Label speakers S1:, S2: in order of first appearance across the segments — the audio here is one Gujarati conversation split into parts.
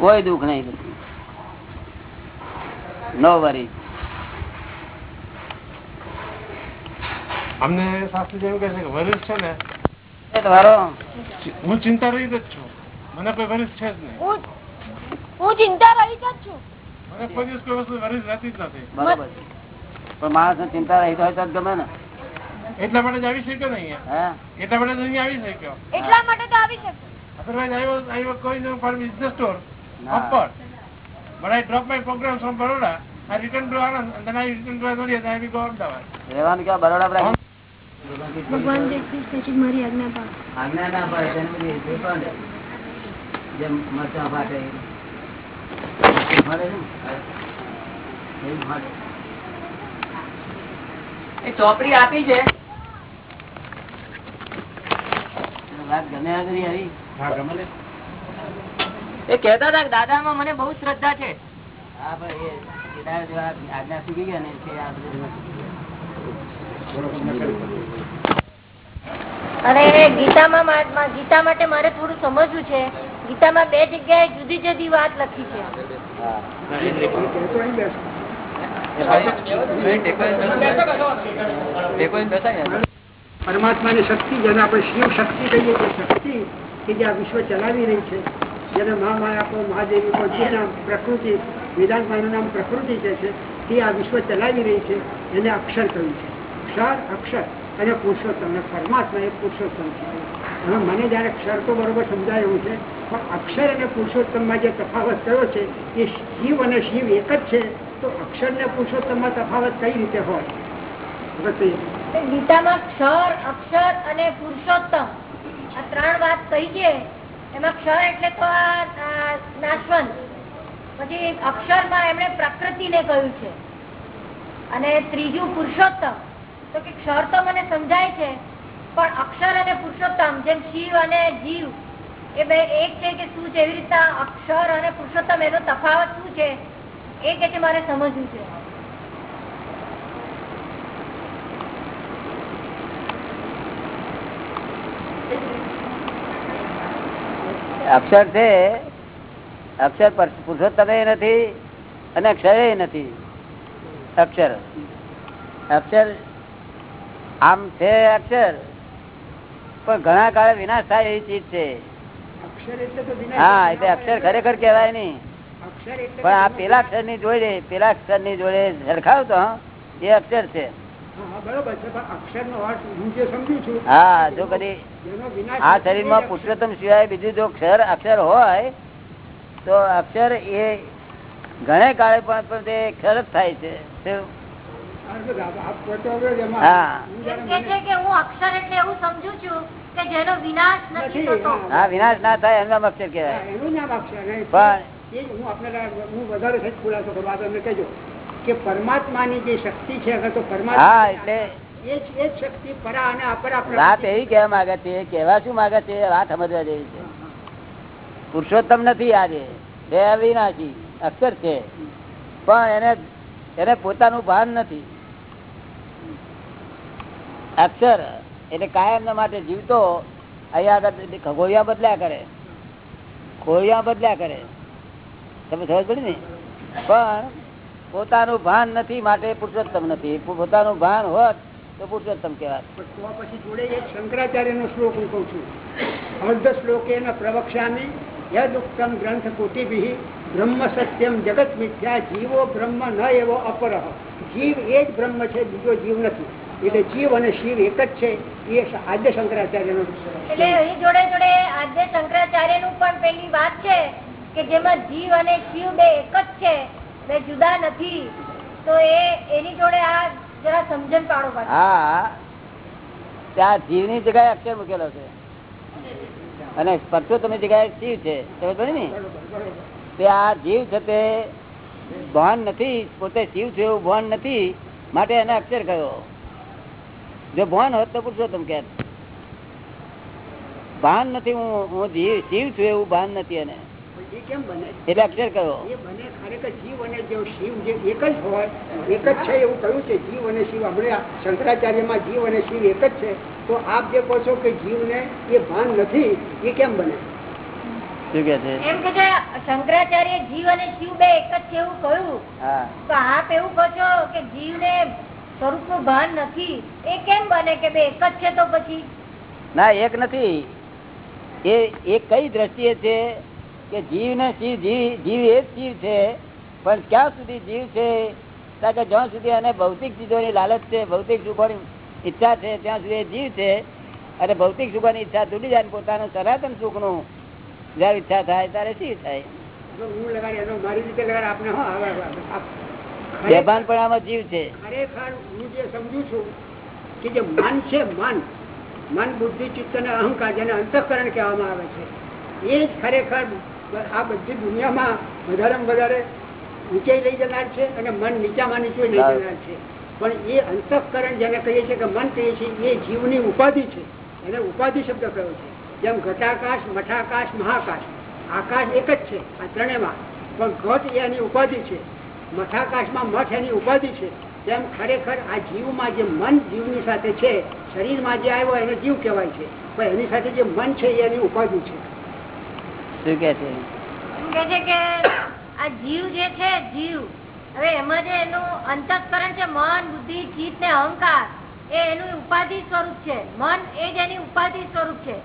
S1: કોઈ દુઃખ નહીં નો વરી
S2: અમને શાસ્ત્રી જેવું કહે છે કે વરિષ્ઠ છે ને હું ચિંતા રહી જ છું. મને કોઈ વરિષ્ઠ છે જ નહીં.
S3: હું હું ચિંતા રહી જ છું.
S2: મને કોઈ દિવસ કોઈ વસ્તુ વરિષ્ઠ રહેતી જ નથી.
S1: બરોબર. પણ માણસ ચિંતા રહી હોય તો જ ગમે ને.
S2: એટલા માટે જ આવી શક્યો ને અહીંયા? એટલા માટે જ અહીંયા આવી શક્યો?
S3: એટલા માટે તો આવી શકે
S2: Otherwise, આવ્યો was I was business for tour upward. But I dropped my programs from Baroda. I returned to Anand and then I returned to Anand and then I go Ahmedabad.
S1: રહેવાનું ક્યાં બરોડા પર
S3: ભગવાન શ્રી કૃષ્ણ મારી આજ્ઞા પાડો
S1: આજ્ઞા ના પડે તેની બધી જે પણ જેમ મરચાં ફાટે એ. ફાટે ને? ફાટે. એ ચોપડી આપી છે વાત ગમે આગળ આવી
S2: હા, ગમે?
S4: એ કેતા હતા કે દાદામાં મને બહુ શ્રદ્ધા છે.
S1: હા પણ એ એ દાડે જો આ આજ્ઞા શીખી ગયા ને તે આ બધું નથી.
S3: અરે ગીતામાં મા- મા- ગીતા માટે મારે થોડું સમજવું છે. ગીતામાં બે જગ્યાએ જુદી જુદી વાત લખી છે.
S5: પરમાત્માની શક્તિ જેને આપણે શિવ શક્તિ કહીએ છીએ શક્તિ કે જે આ વિશ્વ ચલાવી રહી છે જેને મહામાયા કો મહાદેવી કો જે નામ પ્રકૃતિ વેદાંતમાનું નામ પ્રકૃતિ જે છે, તે આ વિશ્વ ચલાવી રહી છે, એને અક્ષર કહ્યું છે. ક્ષર, અક્ષર અને પુરુષોત્તમ અને પરમાત્મા એ પુરુષોત્તમ છે. હવે મને જયારે ક્ષર તો બરોબર સમજાય એવું છે, પણ અક્ષર અને પુરુષોત્તમમાં જે તફાવત કયો છે, એ શિવ અને શિવ એક જ છે, તો અક્ષર ને પુરુષોત્તમમાં તફાવત કઈ રીતે હોય?
S3: ગીતામાં ક્ષર, અક્ષર અને પુરુષોત્તમ આ ત્રણ વાત કહી છે. એમાં ક્ષર એટલે તો આ નાશવંત. પછી અક્ષરમાં એમણે પ્રકૃતિને કહ્યું છે. અને ત્રીજું પુરુષોત્તમ. તો કે ક્ષર તો મને સમજાય છે, પણ અક્ષર અને પુરુષોત્તમ, જેમ શિવ અને જીવ, એ બે એક છે કે શું છે? એવી રીતના અક્ષર અને પુરુષોત્તમ એનો તફાવત શું છે? એ કે મારે સમજવું છે.
S1: અક્ષર છે અક્ષર પર- પુરુષોત્તમ નથી અને અક્ષર એ નથી. અક્ષર. અક્ષર આમ છે અક્ષર પણ ઘણા કાળે વિનાશ થાય એવી ચીજ છે. હા એટલે અક્ષર ખરેખર કેવાય નહીં. પણ આ પેલા અક્ષરની જોડે પેલા અક્ષરની જોડે સરખાવતો એ અક્ષર છે.
S5: હા, બરોબર છે પણ અક્ષરનો અર્થ હું જે સમજુ છું
S1: હા જો કદી
S5: વિનાશ
S1: આ શરીરમાં પુરુષોત્તમ સિવાય બીજું જો અક્ષર અક્ષર હોય તો અક્ષર એ ઘણે કાળે પણ તે અક્ષર જ થાય છે
S5: હા,
S3: વિનાશ
S1: ના થાય એનું નામ અક્ષર
S5: નહીં.
S1: પણ-
S5: કે પરમાત્માની જે શક્તિ છે અગર તો પરમાત્મા
S1: એટલે. વાત એવી કેવા માંગે છે કેવા શું માંગે છે વાત સમજવા જેવી છે. પુરુષોત્તમ નથી આજે બે અવિનાશી અક્ષર છે. પણ એને એને પોતાનું ભાન નથી. અક્ષર એટલે કાયમ માટે જીવતો અહીંયા આગળ ખગોળિયા બદલ્યા કરે. ખોળિયા બદલ્યા કરે. તમે સમજ પડી ને? પણ પોતાનું ભાન નથી માટે પુરુષોત્તમ નથી. પોતાનું ભાન હોત તો પુરુષોત્તમ કહેવાય.
S5: પછી જોડે એક શંકરાચાર્યનો શ્લોક હું કઉ છું. અર્ધ શ્લોકેન પ્રવક્ષ્યામી યદુક્તમ ગ્રંથ કોટિભિ બ્રહ્મ સત્યમ જગત મિથ્યા જીવો બ્રહ્મ ન એવો અપર જીવ એ જ બ્રહ્મ છે બીજો જીવ નથી. એટલે જીવ અને શિવ એક જ છે એ આદ્યનું
S3: એટલે અહીં જોડે જોડે આદ્ય શંકરાચાર્યનું પણ પેલી વાત છે કે જેમાં જીવ અને શિવ બે એક જ છે. બે જુદા નથી. તો એની જોડે આ જરા સમજણ પાડો
S1: હા. ત્યાં જીવની જગ્યાએ અક્ષર મૂકેલો છે. અને પરસોત્તમ જગ્યાએ શિવ છે. ને તે આ જીવ છે તે ભાન નથી. પોતે શિવ છે એવું ભાન નથી. માટે એને અક્ષર કયો? જો ભાન હોત તો પુરુષોત્તમ કે ભાન નથી, હું હું જીવ શિવ છું એવું ભાન નથી એને. એટલે અક્ષર કહ્યો
S5: એ બને ખરેખર જીવ અને શિવ જે એક જ હોય એક જ છે એવું કહ્યું છે જીવ અને શિવ. આપણે શંકરાચાર્યમાં જીવ અને શિવ એક જ છે. તો આપ જે કહો છો કે જીવને એ ભાન નથી એ કેમ બને?
S1: શું કે છે?
S3: એમ કે શંકરાચાર્ય જીવ અને શિવ બે એક જ છે એવું કહ્યું. તો આપ એવું કહો છો કે જીવને સ્વરૂપનું ભાન નથી એ કેમ બને કે બે એક જ છે તો પછી?
S1: ના એક નથી. એ એ કઈ દ્રષ્ટિએ છે? કે જીવ ને જીવ જીવ એ જ શિવ છે પણ ક્યાં સુધી જીવ છે? કે જ્યાં સુધી એને ભૌતિક ચીજોની લાલચ છે ભૌતિક સુખોની ઈચ્છા છે ત્યાં સુધી જીવ છે. અને ભૌતિક સુખોની ઈચ્છા તૂટી જાય પોતાનું સનાતન સુખનું જયારે ઈચ્છા થાય ત્યારે શી થાય? પણ આમાં જીવ છે.
S5: ખરેખર હું જે સમજુ છું કે જે મન છે મન મન બુદ્ધિ ચિત્ત અને અહંકાર જેને અંતઃકરણ કહેવામાં આવે છે એ જ ખરેખર આ બધી દુનિયામાં વધારે વધારે ઊંચાઈ લઈ જનાર છે અને મન નીચામાં નીચું લઈ જનાર છે. પણ એ અંતઃકરણ જેને કહીએ છીએ કે મન કહીએ છીએ, એ જીવની ઉપાધિ છે. એને ઉપાધિ શબ્દ કયો છે. જેમ ઘટાકાશ, મઠાકાશ, મહાકાશ. આકાશ એક જ છે, આ ત્રણેયમાં. પણ ઘટ એની ઉપાધિ છે. મઠાકાશમાં મઠ એની ઉપાધિ છે. તેમ ખરેખર આ જીવમાં જે મન જીવની સાથે છે, શરીરમાં જે આવ્યો એને જીવ કહેવાય છે. પણ એની સાથે જે મન છે, એની ઉપાધિ છે.
S1: શું કે છે?
S3: કે છે કે આ જીવ જે છે જીવ હવે એમાં જે એનું અંતઃકરણ છે મન બુદ્ધિ ચિત્ત ને અહંકાર એ એનું ઉપાધિ સ્વરૂપ છે. મન એ જ એની ઉપાધિ સ્વરૂપ છે.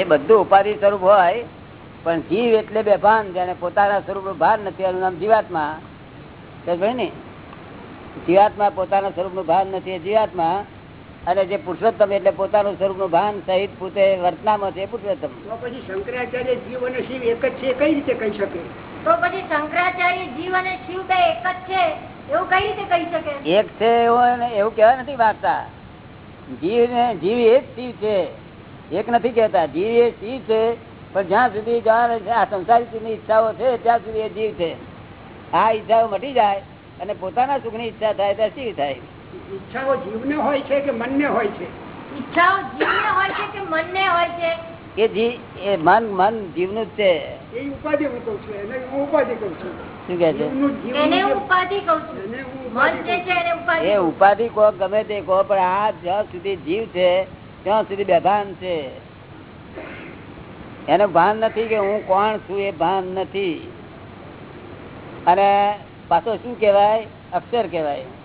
S1: એ બધું ઉપાધિ સ્વરૂપ હોય પણ જીવ એટલે બેભાન જેને પોતાના સ્વરૂપ ભાન નથી એનું નામ જીવાત્મા. ને? જીવાત્મા પોતાના સ્વરૂપનું ભાન નથી જીવાત્મા. અને જે પુરુષોત્તમ એટલે પોતાનું સ્વરૂપનું ભાન સહિત પોતે વર્તનામાં છે પુરુષોત્તમ.
S5: તો પછી શંકરાચાર્ય જીવ અને શિવ એક જ છે કઈ રીતે કહી શકે?
S3: તો પછી શંકરાચાર્ય જીવ અને શિવ બે એક જ છે એવું કઈ રીતે કહી શકે?
S1: એક છે એવું ને એવું કહેવા નથી માંગતા. જીવ ને જીવ એ જ શિવ છે. એક નથી કહેતા. જીવ એ શિવ છે પણ જ્યાં સુધી જવાનું છે આ સંસારી ઈચ્છાઓ છે ત્યાં સુધી એ જીવ છે. આ ઈચ્છાઓ મટી જાય અને પોતાના સુખની ઈચ્છા થાય ત્યાં શિવ થાય.
S5: ઈચ્છાઓ જીવને હોય છે કે મનને હોય છે?
S3: ઈચ્છાઓ જીવને હોય છે કે મનને હોય છે?
S1: એ જી એ મન મન જીવનું જ છે.
S5: એ ઉપાધિ હું કઉ છું એને હું ઉપાધિ કઉ છું.
S1: શું કે છે?
S5: જીવનું જીવનું
S3: એને ઉપાધિ કઉ છું. મન જે છે એને ઉપાધિ
S1: એ ઉપાધિ કહો ગમે તે કહો પણ આ જ્યાં સુધી જીવ છે ત્યાં સુધી બેભાન છે. એને ભાન નથી કે હું કોણ છું એ ભાન નથી. અને પાછો શું કહેવાય? અક્ષર કહેવાય. તો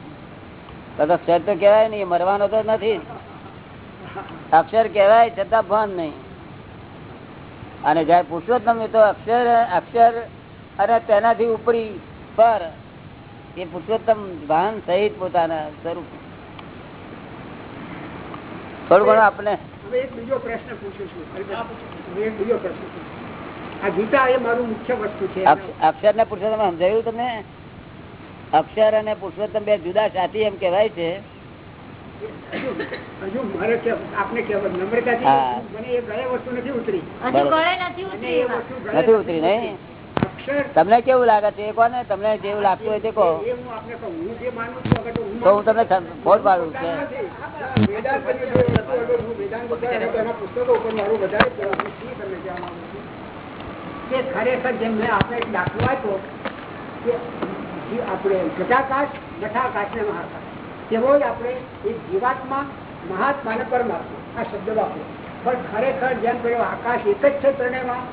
S1: અક્ષર તો કેવાય નહીં મરવાનો તો નથી. અક્ષર કેવાય છતાં ભાન નહીં. અને જયારે પુરુષોત્તમ તમે તો અક્ષર અક્ષર અને તેનાથી ઉપરી પર એ પુરુષોત્તમ ભાન સહિત પોતાના સ્વરૂપ. થોડું ઘણું આપણે
S5: એક બીજો પ્રશ્ન પૂછું છું એક બીજો પ્રશ્ન આ ગીતા એ મારું મુખ્ય વસ્તુ છે.
S1: અક્ષર ને પુરુષોત્તમ સમજાયું તમને? અક્ષર અને પુરુષોત્તમ બે જુદા સાથી એમ કેવાય છે. તમને કેવું લાગે છે? કોને? તમને જેવું લાગતું હોય તે કહો.
S5: એ હું આપને કહું હું જે માનું છું અગર હું
S1: તો હું તમને ફોન પાડું
S5: છું. કે ખરેખર જેમ મેં આપણે દાખલો આપ્યો આપણે ઘટાકાશ ઘટાકાશ ને મહાકાશ તેવો જ આપણે એ જીવાત્મા મહાત્મા ને પરમાત્મા આ શબ્દ વાપરો. પણ ખરેખર જેમ કહ્યું આકાશ એક જ છે ત્રણેયમાં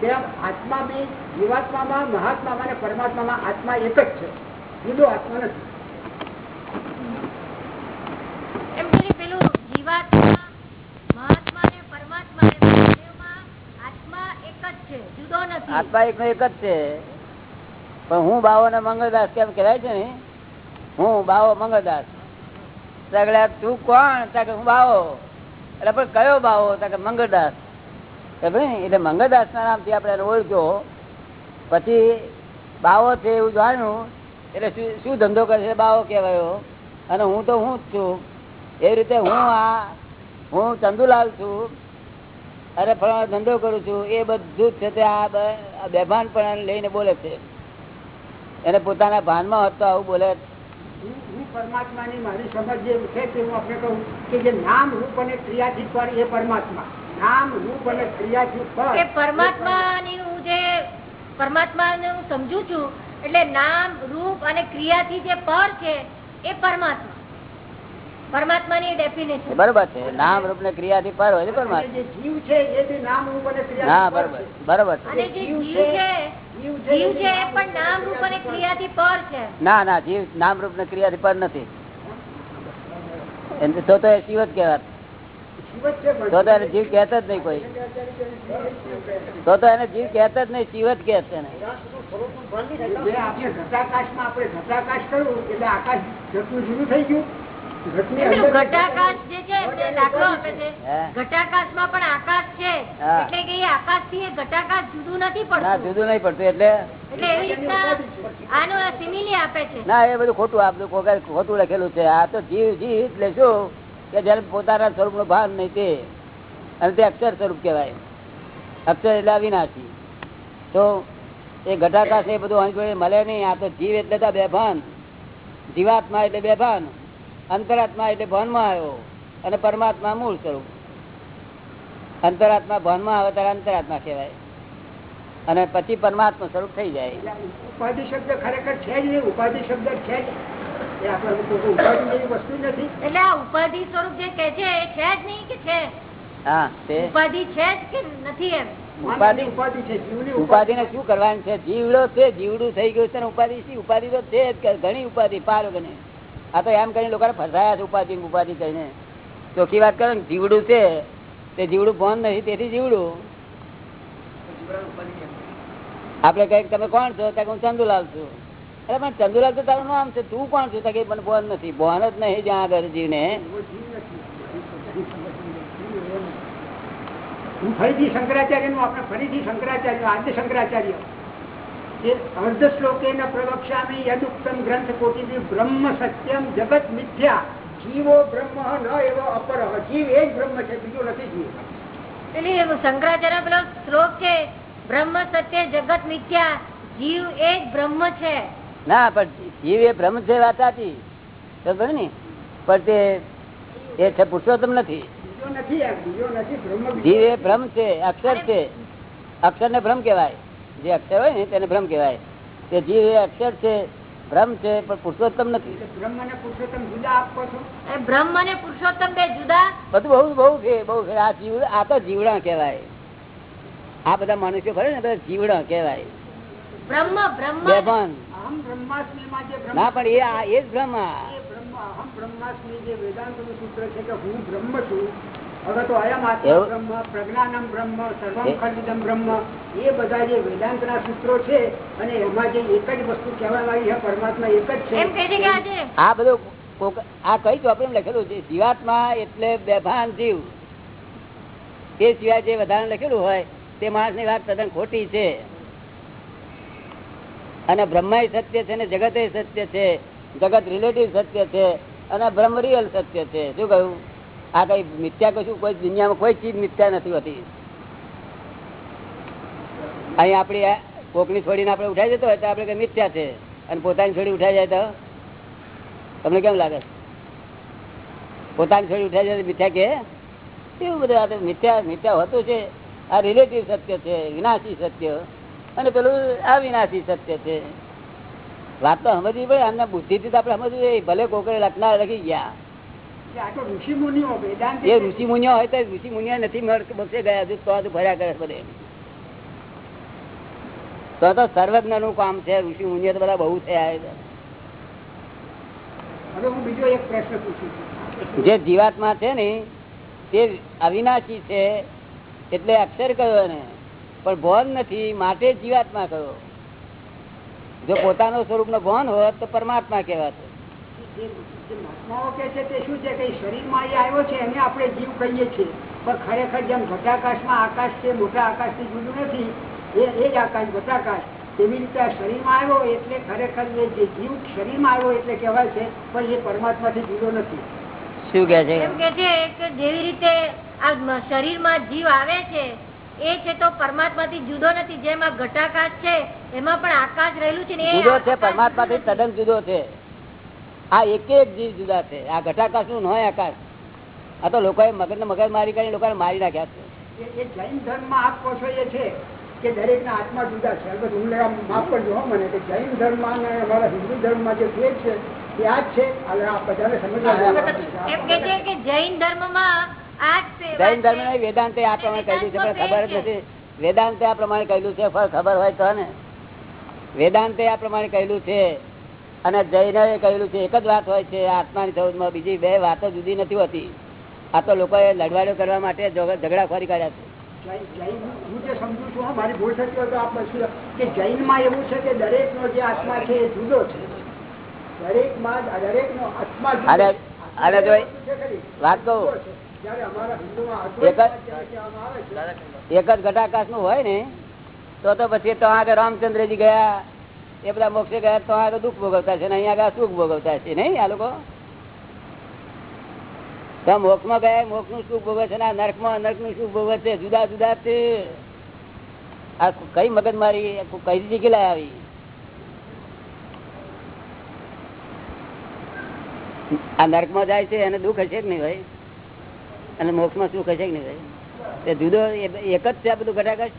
S5: તેમ આત્મા બી જીવાત્મામાં મહાત્મામાં અને પરમાત્મામાં આત્મા એક જ છે. જુદો આત્મા નથી.
S3: એમ પેલી પેલું જીવાત્મા મહાત્મા ને પરમાત્મા આત્મા એક જ છે જુદો નથી.
S1: આત્મા એક એક જ છે. પણ હું બાવો ને મંગળદાસ કેમ કહેવાય છે ને? હું બાવો મંગળદાસ. સગળે તું કોણ? કે હું બાવો. એટલે પણ કયો બાવો? કે મંગળદાસ. એટલે મંગળદાસ ના નામથી આપણે એને ઓળખ્યો પછી બાવો છે એવું જાણ્યું, એટલે શું ધંધો કરશે બાવો કહેવાયો. અને હું તો હું જ છું. એ રીતે હું આ, હું ચંદુલાલ છું. અરે ફળવાનો ધંધો કરું છું. એ બધું જ છે તે આ બેભાન પણ લઈને બોલે છે. એને પોતાના ભાનમાં હતો આવું બોલે.
S5: હું હું પરમાત્માની મારી સમજ જે છે તે હું આપણે કહું કે જે નામ રૂપ અને ક્રિયાથી પર એ પરમાત્મા. નામ રૂપ અને ક્રિયાથી પર
S3: કે પરમાત્માની હું જે પરમાત્માને હું સમજુ છું એટલે નામ રૂપ અને ક્રિયાથી જે પર છે એ પરમાત્મા. પરમાત્માની ડેફિનેશન
S1: બરોબર છે. નામ રૂપ ને ક્રિયાથી પર હોય પરમાત્મા
S5: જે જીવ છે એ નામ રૂપ અને ક્રિયા
S1: બરોબર. બરોબર
S3: અને જે જીવ છે જીવ છે એ પણ નામ રૂપ અને ક્રિયાથી પર છે.
S1: ના ના જીવ નામ રૂપ ને ક્રિયાથી પર નથી. તો તો એ શિવ જ કહેવાત તો તો એને જીવ કહેતા જ નહીં કોઈ. તો તો એને જીવ કહેતા જ નહીં શિવ જ કહે છે
S5: આપણે આપણે ઘટાકાશ કર્યું એટલે આકાશ જતું જુદું થઈ ગયું.
S3: ઘટાકાશ જે છે એમને દાખલો આપે છે.
S1: હે?
S3: ઘટાકાશમાં પણ આકાશ છે. એટલે કે આકાશથી ઘટાકાશ જુદું નથી પડતું.
S1: જુદું નહીં પડતું એટલે
S3: એટલે એવી રીતના આનો સિમિલી આપે છે.
S1: ના એ બધું ખોટું લખેલું છે. આ તો જીવ જીવ એટલે શું? કે જયારે પોતાના સ્વરૂપનું ભાન નહીં તે. અને તે અક્ષર સ્વરૂપ કહેવાય. અક્ષર એટલે અવિનાશી. તો એ ઘટાકાશ એ બધું અહીં મળે નહીં. આ તો જીવ એટલે તો બેભાન જીવાત્મા એટલે બેભાન અંતરાત્મા એટલે ભાનમાં આવ્યો અને પરમાત્મા મૂળ સ્વરૂપ. અંતરાત્મા ભાનમાં આવે ત્યારે અંતરાત્મા કહેવાય. અને પછી પરમાત્મા સ્વરૂપ થઈ જાય.
S5: ઉપાધિ શબ્દ ખરેખર છે જ નહીં ઉપાધિ શબ્દ છે જ. એ આપણે કોઈ ઉપાધિ જેવી વસ્તુ જ નથી.
S3: એટલે આ ઉપાધિ સ્વરૂપ જે કે છે એ છે જ નહીં કે છે?
S1: હા
S3: ઉપાધિ છે જ કે નથી એમ?
S1: ઉપાધિ
S5: ઉપાધિ છે જીવની
S1: ને શું કરવાનું છે? જીવડો છે જીવડું થઈ ગયું છે ને ઉપાધિ ઉપાધિ તો છે જ ઘણી ઉપાધિ પારો ગણી આ તો એમ કરીને લોકોને ફસાયા છે ઉપાધિ ઉપાધિ કરીને. ચોખ્ખી વાત કરો જીવડું છે, તે જીવડું ફોન નથી તેથી જીવડું. આપડે કંઈક તમે કોણ છો? હું ચંદુલાલ છું. અરે પણ ચંદુલાલ તો તારું નામ છે, તું કોણ છું? ત્યાં મને ફોન નથી. ફોન જ નહીં જ્યાં આગળ જીવને.
S5: ફરીથી શંકરાચાર્યનું આપણે શંકરાચાર્ય આજે શંકરાચાર્ય. અર્ધ શ્લોકે પ્રવક્ષ્યામિ યદુક્તમ ગ્રંથ કોટિથી બ્રહ્મ સત્યમ જગત મિથ્યા. જીવો બ્રહ્મ ન એવો અપર જીવ એ જ બ્રહ્મ છે બીજું નથી જીવ.
S3: એટલે શંકરાચાર્ય પેલો શ્લોક છે બ્રહ્મ સત્ય જગત મિથ્યા. જીવ એ જ બ્રહ્મ છે.
S1: ના પણ જીવ એ બ્રહ્મ છે વાત સાચી. ને? પણ તે એ છે પુરુષોત્તમ નથી.
S5: બીજો નથી એમ બીજો નથી બ્રહ્મ બીજો
S1: જીવ એ બ્રહ્મ છે અક્ષર છે. અક્ષર ને ભ્રમ કહેવાય. જે અક્ષર હોય ને તેને ભ્રમ કહેવાય. તે જીવ એ અક્ષર છે ભ્રમ છે પણ પુરુષોત્તમ નથી.
S5: બ્રહ્મ પુરુષોત્તમ જુદા આપો છો?
S3: એ બ્રહ્મ અને પુરુષોત્તમ બે જુદા?
S1: બધું બહુ બહુ છે બહુ છે આ જીવ આ તો જીવડા કહેવાય. આ બધા મનુષ્યો ખરે ને બધા જીવડા કહેવાય.
S3: બ્રહ્મ બ્રહ્મ.
S5: જે બ્રહ્મ
S1: ના પણ એ આ એ જ બ્રહ્મ
S5: બ્રહ્મ અહમ બ્રહ્માસ્મી જે વેદાંતનું સૂત્ર છે કે હું બ્રહ્મ છું પ્રજ્ઞાનમ બ્રહ્મ સર્વમ
S1: એ-
S5: ખલિદમ બ્રહ્મ એ બધા જે વેદાંતના સૂત્રો છે અને એમાં જે એક જ વસ્તુ કહેવામાં આવી છે પરમાત્મા એક જ છે.
S3: એમ કહે છે કે આજે
S1: આ બધું આ કઈ ચોપડી લખેલું છે જીવાત્મા એટલે બેભાન જીવ. તે સિવાય જે વધારે લખેલું હોય તે માણસની વાત તદ્દન ખોટી છે. અને બ્રહ્મ સત્ય છે ને જગત સત્ય છે જગત રિલેટિવ સત્ય છે અને બ્રહ્મ રિયલ સત્ય છે. શું કહ્યું? આ કઈ મિથ્યા કશું, કોઈ દુનિયામાં કોઈ ચીજ મિથ્યા નથી હોતી. અહીં આપણી કોકની છોડીને આપણે ઉઠાઈ જતો હોય તો આપણે કઈ મિથ્યા છે. અને પોતાની છોડી ઉઠાઈ જાય તો? તમને કેમ લાગે? પોતાની છોડી ઉઠાઈ જાય મિથ્યા કે? એવું બધું આ મિથ્યા મિથ્યા હોતું છે. આ રિલેટિવ સત્ય છે, વિનાશી સત્ય. અને પેલું અવિનાશી સત્ય છે. વાત તો સમજવી પડે, આમના બુદ્ધિથી તો આપણે સમજવું ભલે કોકરે લખનાર લખી ગયા. એ ઋષિ મુનિઓ હોય તો ઋષિ મુનિઓ નથી બક્ષે ગયા હજુ તો હજુ કરે બધે. તો તો સર્વજ્ઞનું કામ છે ઋષિ મુનિઓ તો બધા બહુ થયા
S5: હવે હું બીજો એક પ્રશ્ન પૂછું છું.
S1: જે જીવાત્મા છે ને તે અવિનાશી છે એટલે અક્ષર કયો ને પણ ભોન નથી માટે જીવાત્મા કયો? જો પોતાનો સ્વરૂપ નો ભોન હોત તો પરમાત્મા કહેવાતો
S5: જે જે મહાત્માઓ કે છે તે શું છે? કે શરીરમાં એ આવ્યો છે એને આપણે જીવ કહીએ છીએ. પણ ખરેખર જેમ ઘટાકાશમાં આકાશ છે મોટા આકાશથી જુદું નથી એ એ જ આકાશ ઘટાકાશ. તેવી રીતે આ શરીરમાં આવ્યો એટલે ખરેખર એ જે જીવ શરીરમાં આવ્યો એટલે કહેવાય છે પણ એ પરમાત્માથી જુદો નથી.
S1: શું કે છે?
S3: એમ કે છે કે જેવી રીતે આ શરીરમાં જીવ આવે છે એ છે તો પરમાત્મા થી જુદો નથી. જેમાં ઘટાકાશ છે એમાં પણ આકાશ રહેલું છે ને
S1: જુદો છે પરમાત્મા થી તદ્દન જુદો છે. આ એક એક જીવ જુદા છે. આ ઘટાકાશનું નય આકાશ. આ તો લોકોએ મગજ ને મગજ મારી કરીને લોકોને મારી નાખ્યા છે.
S5: જૈન ધર્મમાં આપ કહો છો એ છે કે દરેકના આત્મા જુદા છે. અલબત્ત હું લેવા માફ કરજો મને કે જૈન ધર્મ અને અમારા હિન્દુ ધર્મમાં જે ભેદ છે એ આ જ છે. હવે બધાને સમજવા
S3: કે જૈન ધર્મમાં આ
S1: જૈન ધર્મ નહીં વેદાંતે આ પ્રમાણે કહ્યું છે. પણ ખબર જ નથી. વેદાંતે આ પ્રમાણે કહ્યું છે. ખબર હોય તો ને. વેદાંતે આ પ્રમાણે કહ્યું છે અને જૈન કહ્યું છે એક જ વાત હોય છે આત્માની સૌમાં બીજી બે વાતો જુદી નથી હોતી. આ તો લોકોએ લડવાડો કરવા માટે છે.
S5: હું જે સમજુ છું મારી ભૂલ થતી હોય તો આપ પૂછો કે જૈનમાં એવું છે કે દરેકનો જે આત્મા છે એ જુદો છે. દરેકમાં દરેકનો આત્મા
S1: અરે અરે જો વાત કહું. એક જ ઘટાકાશનું હોય ને તો તો પછી તો આગળ રામચંદ્રજી ગયા એ બધા મોક્ષે ગયા તો આગળ દુઃખ ભોગવતા છે અહીંયા આગળ સુખ ભોગવતા છે નહીં આ લોકો? તો મોક્ષમાં ગયા મોક્ષનું સુખ ભોગવે છે ને આ નર્કમાં નર્કનું સુખ ભોગવે છે, જુદા જુદા છે. આ કઈ મગજ મારી? કઈ જગ્યા લાય આવી? આ નર્કમાં જાય છે, એને દુઃખ હશે કે નહીં ભાઈ? અને મોક્ષમાં સુખ હશે કે નહીં ભાઈ? એ જુદો એક જ છે આ બધું ઘટાકશ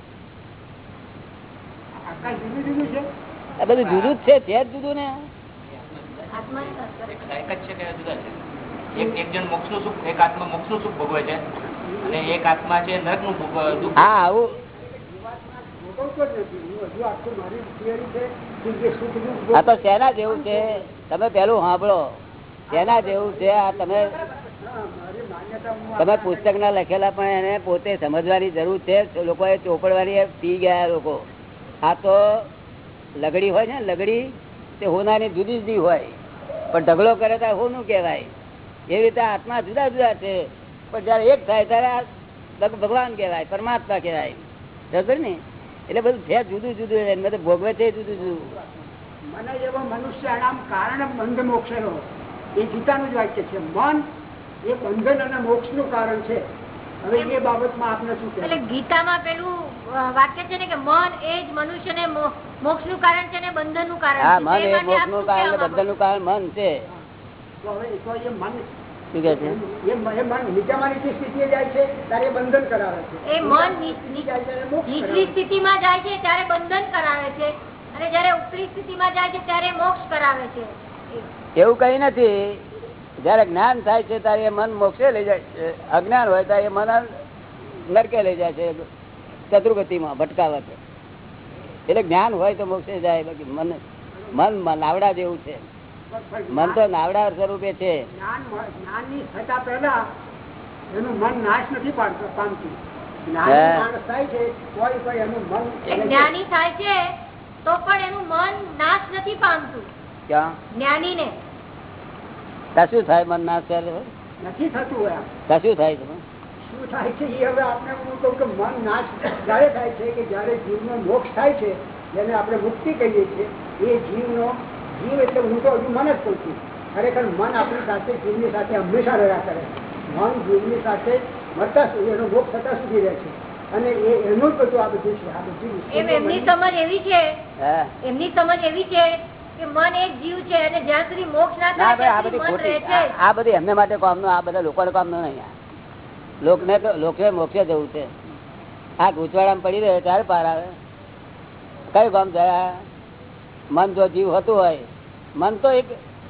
S1: આ બધું જુદું જ છે છે જ જુદું ને? શેના જેવું છે? તમે પેલું સાંભળો. શેના જેવું છે? આ તમે તમે પુસ્તક ના લખેલા પણ એને પોતે સમજવાની જરૂર છે. લોકો ચોપડવાની પી ગયા લોકો. આ તો લગડી હોય ને, લગડી તે હોનાની જુદી જુદી હોય. પણ ઢગલો કરે ત્યારે હોનું કહેવાય. એ રીતે આત્મા જુદા જુદા છે. પણ જયારે એક થાય ત્યારે ભગવાન કહેવાય, પરમાત્મા કહેવાય. ખબર ને? એટલે બધું છે જુદું જુદું એમને ભોગવે છે જુદું જુદું.
S5: મને એવો મનુષ્ય નામ કારણ બંધ મોક્ષ એ ગીતાનું જ વાક્ય છે. મન એ બંધન અને મોક્ષનું કારણ છે. હવે એ બાબતમાં આપને શું
S3: એટલે ગીતામાં પેલું વાક્ય છે ને કે મન એ જ મનુષ્યને મોક્ષનું કારણ છે ને બંધનનું કારણ
S1: હા મન એ
S3: મોક્ષનું
S1: કારણ બંધનનું કારણ મન છે.
S5: તો હવે તો એ મન
S1: શું કે છે?
S5: એ મન નીચામાં સ્થિતિએ જાય છે ત્યારે બંધન કરાવે છે.
S3: એ મન નીચલી સ્થિતિમાં જાય છે ત્યારે બંધન કરાવે છે. અને જયારે ઉપરી સ્થિતિમાં જાય છે ત્યારે મોક્ષ કરાવે છે.
S1: એવું કઈ નથી. જયારે જ્ઞાન થાય છે ત્યારે મન મોક્ષે લઈ જાય છે. અજ્ઞાન હોય ત્યારે મન નરકે લઈ જાય છે ચતુર્ગતિમાં ભટકાવે છે એટલે જ્ઞાન હોય તો મોક્ષે જાય બાકી મન મન નાવડા જેવું છે. મન તો નાવડા સ્વરૂપે છે.
S5: જ્ઞાન પહેલા એનું મન નાશ નથી પામતું. જ્ઞાની થાય છે તોય પણ એનું મન
S3: એ જ્ઞાની થાય છે તો પણ એનું મન નાશ નથી પામતું.
S1: ક્યાં?
S3: જ્ઞાનીને.
S1: શું થાય મન નાશ કરે
S5: નથી થતું
S1: શું થાય છે?
S5: શું થાય છે એ હવે આપણે હું કહું કે મન નાશ ત્યારે થાય છે કે જ્યારે જીવનો મોક્ષ થાય છે જેને આપણે મુક્તિ કહીએ છીએ એ જીવનો જીવ એટલે હું તો હજુ મન જ કહું છું. ખરેખર મન આપણી સાથે જીવની સાથે હંમેશા રહ્યા કરે મન જીવની સાથે મરતા સુધી એનો મોક્ષ થતા સુધી રહે છે. અને એ એનું જ બધું આ બધું છે આ બધું
S3: એમની સમજ એવી છે?
S1: હે.
S3: એમની સમજ એવી છે
S1: આ બધી એમને માટે કામનું આ બધા લોકોને કામનું નહીં. લોકને તો મોક્ષે જવું છે. આ ગૂંચવાડામાં પડી રહે ત્યારે પાર આવે. કયું કામ જયા મન જો જીવ હોતું હોય મન તો એક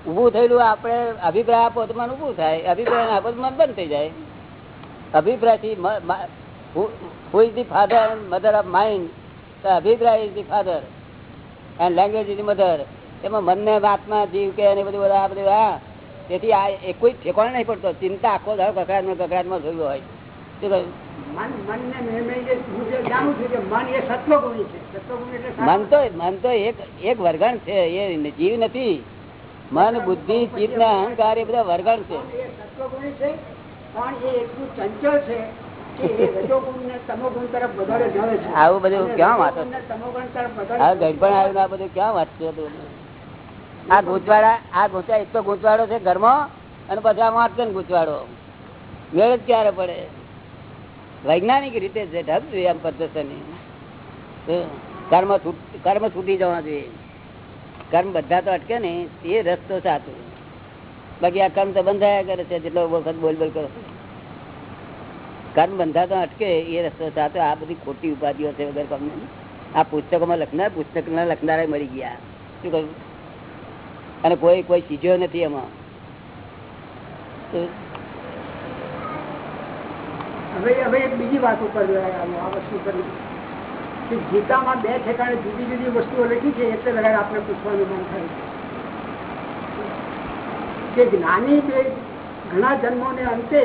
S1: ઊભું થયેલું આપણે અભિપ્રાય આપો તો મન ઊભું થાય. અભિપ્રાય આપો તો મન બંધ થઈ જાય. અભિપ્રાયથી who is the father mother of mind અભિપ્રાય is the father and language is mother એમાં મનને આત્મા જીવ કે એને બધું બધા આ બધું હા. તેથી આ એક કોઈ ઠેકાણ નહીં પડતો. ચિંતા આખો દાડો કકડાટમાં કકડાટમાં થયું હોય.
S5: મન છું મન એ છે.
S1: મન તો મન તો એક એક વર્ગણ છે. એ જીવ નથી. મન બુદ્ધિ ચિત્ત ને અહંકાર એ બધા વર્ગણ છે.
S5: એ છે એ ચંચળ છે એ ને છે.
S1: આવું બધું ક્યાં વાત
S5: તરફ
S1: બધું ક્યાં વાત હતું આ ગૂંચવાડા આ ગૂંચા એક તો ગૂંચવાડો છે ઘરમાં અને પછી આ વાંચશે ને ગૂંચવાડો વેળ જ ક્યારે પડે? વૈજ્ઞાનિક રીતે છે, ઢબ જોઈએ આમ પદ્ધતિની. કર્મ કર્મ છૂટી જવા જોઈએ કર્મ બધા તો અટકે ને એ રસ્તો સાચો બાકી આ કર્મ તો બંધાયા કરે છે, જેટલો વખત બોલ બોલ કરો કર્મ બંધાતો અટકે, એ રસ્તો સાચો. આ બધી ખોટી ઉપાધિઓ છે વગર કર્મ આ પુસ્તકોમાં લખનાર પુસ્તક ના લખનારા મરી ગયા. શું કહ્યું? અને કોઈ કોઈ ચીજો નથી એમાં.
S5: હવે હવે એક બીજી વાત ઉપર આ વસ્તુ પર કે ગીતામાં બે ઠેકાણે જુદી જુદી વસ્તુઓ લખી છે એટલે લગાડ આપણે પૂછવાનું મન થાય. છે કે જ્ઞાની બે ઘણા જન્મોને અંતે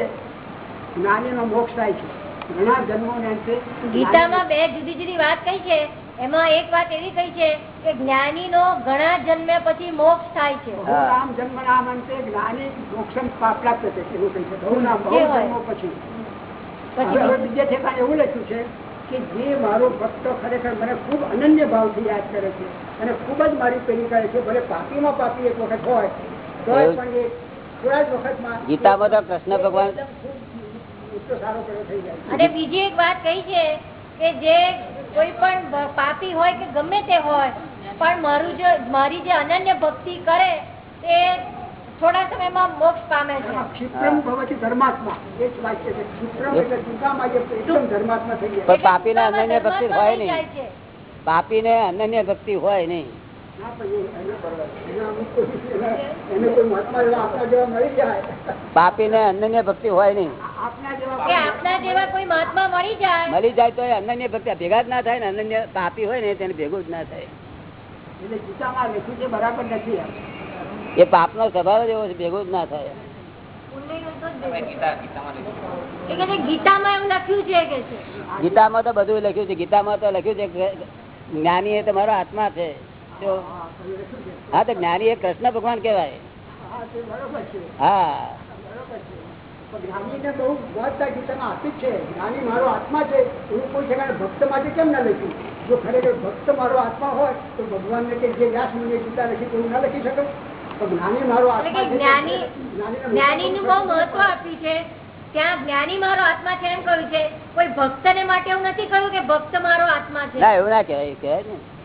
S5: જ્ઞાનીનો મોક્ષ થાય છે. ઘણા જન્મોને અંતે
S3: ગીતામાં બે જુદી જુદી વાત કઈ છે? એમાં એક વાત એવી કહી છે કે જ્ઞાનીનો ઘણા જન્મે પછી મોક્ષ થાય છે.
S5: બહુ જન્મ નામ અંતે જ્ઞાની મોક્ષમ પ્રાપ્ત છે? એવું કહે છે પછી.
S3: પછી
S5: બીજે ઠેકાણે એવું લખ્યું છે કે જે મારો ભક્ત ખરેખર મને ખૂબ અનન્ય ભાવથી યાદ કરે છે અને ખૂબ જ મારી પેલી કરે છે ભલે પાપીમાં પાપી એક વખત હોય
S1: તો
S5: પણ એ થોડા જ વખતમાં
S1: ગીતામાં તો કૃષ્ણ ભગવાન
S5: સારો કર્યો થઈ જાય
S3: અને બીજી એક વાત કહી છે કે જે કોઈ પણ પાપી હોય કે ગમે તે હોય પણ મારું જે મારી જે અનન્ય ભક્તિ કરે તે થોડા સમયમાં મોક્ષ પામે છે.
S5: ક્ષિપ્રમ ભવતી ધર્માત્મા. એ જ વાક્ય છે ક્ષિપ્રમ એટલે ટૂંકામાં જે એકદમ ધર્માત્મા થઈ જાય
S1: પણ પાપીને અનન્ય ભક્તિ હોય નહીં. પાપીને અનન્ય ભક્તિ હોય નહીં.
S5: ના
S1: ને અનન્ય ભક્તિ હોય નહીં.
S5: આપના
S3: કે
S5: જેવા
S3: આપના જેવા કોઈ મહાત્મા
S1: મળી જાય. તો એ અનન્ય ભક્તિ ભેગા જ ના થાય ને અનન્ય પાપી હોય ને તેને ભેગું જ ના થાય.
S5: એટલે ગીતામાં લખ્યું બરાબર નથી એમ.
S1: એ પાપનો સ્વભાવ જ એવો છે ભેગું જ ના થાય.
S4: ગીતા ગીતામાં લખ્યું.
S3: એ કે છે ગીતામાં એવું લખ્યું છે
S1: ગીતામાં તો બધું લખ્યું છે ગીતામાં તો લખ્યું છે કે જ્ઞાની એ તમારો આત્મા છે.
S5: હા તો
S1: જ્ઞાની એ કૃષ્ણ ભગવાન કેવાય
S5: હા. ભક્ત ના ભક્ત ના
S3: ત્યાં જ્ઞાની મારો આત્મા છે એમ કહ્યું છે. કોઈ ભક્તને માટે એવું નથી કહ્યું કે ભક્ત મારો આત્મા છે.
S1: ના એવું ના કહેવાય કે ને.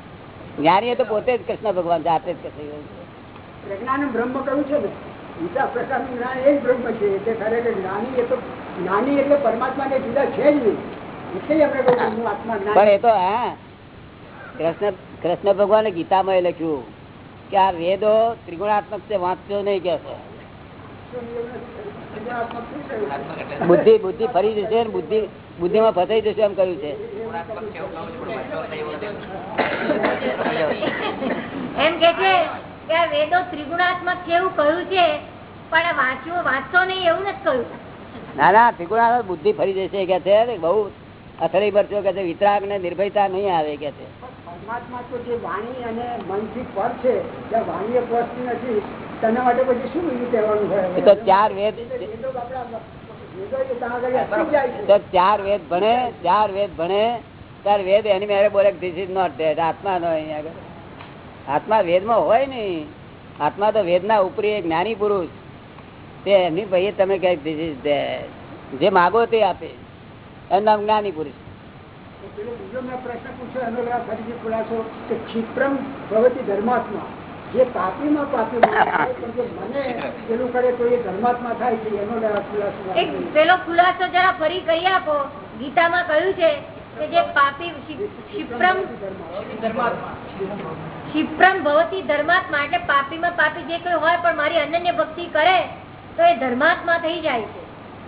S1: જ્ઞાની તો પોતે જ કૃષ્ણ ભગવાન જાતે જ કૃષ્ણ
S5: પ્રજ્ઞાનું બ્રહ્મ કહ્યું છે ને ગીતા પ્રકારનું જ્ઞાન એ જ બ્રહ્મ છે. એટલે ખરેખર જ્ઞાની એ તો જ્ઞાની એટલે પરમાત્માને જુદા છે જ નહીં. એટલે આપણે કહ્યું હું આત્મા
S1: પણ એ તો હા. કૃષ્ણ કૃષ્ણ ભગવાને ગીતામાં એ લખ્યું કે આ વેદો ત્રિગુણાત્મક છે વાંચજો નહીં કે બુદ્ધિ બુદ્ધિ ફરી જશે બુદ્ધિ બુદ્ધિ માં ફસાઈ જશે એમ કહ્યું છે.
S3: એમ કે છે કે વેદો ત્રિગુણાત્મક કેવું કહ્યું છે પણ વાંચવું વાંચશો નહીં એવું નથી કહ્યું
S1: ના ના ત્રિગુણાત્મક બુદ્ધિ ફરી જશે કે છે બહુ અથડી મરચો કે વિતરાગ ને નિર્ભયતા નહીં આવે કે છે
S5: પરમાત્મા તો જે વાણી અને મનથી પર છે ત્યાં વાણી એક વસ્તુ નથી. તેના માટે પછી શું બીજું કહેવાનું હોય
S1: તો ચાર વેદ
S5: જાય
S1: તો ચાર વેદ ભણે ચાર વેદ ભણે ચાર વેદ એની મેરે બોલે ધીસ ઇઝ નોટ ડેડ આત્મા નો અહીંયા આગળ આત્મા વેદમાં હોય નહીં આત્મા તો વેદના ઉપરી એક જ્ઞાની પુરુષ. તે એમની ભાઈએ તમે કહે ધીસ ઇઝ ડેડ જે માગો તે આપે. એનું નામ જ્ઞાની પુરુષ.
S5: પેલો બીજો મેં પ્રશ્ન પૂછ્યો એનો ફરીથી ખુલાસો. કે ક્ષિપ્રમ ભવતી ધર્માત્મા. જે પાપીમાં પાપી પણ જો મને પેલું કરે તો એ ધર્માત્મા થાય છે એનો જરા ખુલાસો
S3: પેલો ખુલાસો જરા ફરી કહી આપો. ગીતામાં કહ્યું છે કે જે પાપી ક્ષિપ્રમ ક્ષિપ્રમ ભવતી ધર્માત્મા એટલે પાપીમાં પાપી જે કોઈ હોય પણ મારી અનન્ય ભક્તિ કરે તો એ ધર્માત્મા થઈ જાય છે.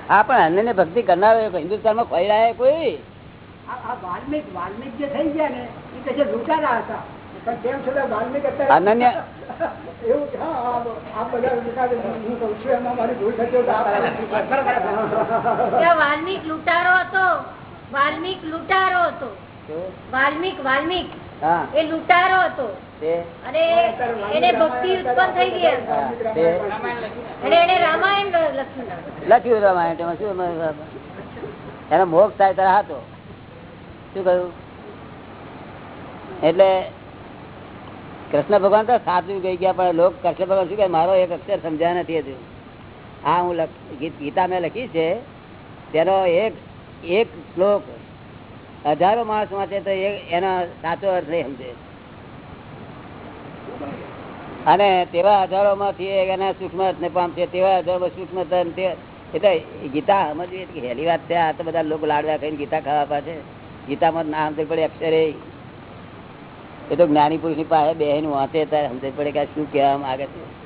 S1: હા પણ અન્યને ભક્તિ કરનારો હિન્દુસ્તાનમાં કોઈ રહ્યા કોઈ? અનન્ય
S3: વાલ્મીક લૂંટારો હતો. વાલ્મીક લૂંટારો હતો. વાલ્મીક વાલ્મીક. એ લૂંટારો હતો. અને એને ભક્તિ ઉત્પન્ન થઈ ગઈ અને એને રામાયણ લખ્યું.
S1: લખ્યું રામાયણ તેમાં શું એમાં? એનો મોક્ષ થાય ત્યારે હતો શું કહ્યું? એટલે કૃષ્ણ ભગવાન તો સાચું કહી ગયા, પણ લોક કૃષ્ણ ભગવાન શું કહે? મારો એક અક્ષર સમજ્યા નથી હજુ. આ હું ગીતા મેં લખી છે. તેનો એક એક શ્લોક હજારો માણસ વાંચે તો એનો સાચો અર્થ નહીં સમજે. અને તેવા હજારો માંથી એના સૂક્ષ્મ અર્થને પામશે તેવા હજારો સૂક્ષ્મ એટલે ગીતા સમજવી હેલી વાત છે, આ તો બધા લોકો લાડવા ખાઈને ગીતા ખાવા પાછે ગીતામાં ના સમજ પડે અક્ષરે. એ તો જ્ઞાની પુરુષની પાસે બે વાંચે ત્યારે સમજ પડે કે શું કહેવા માંગે છે.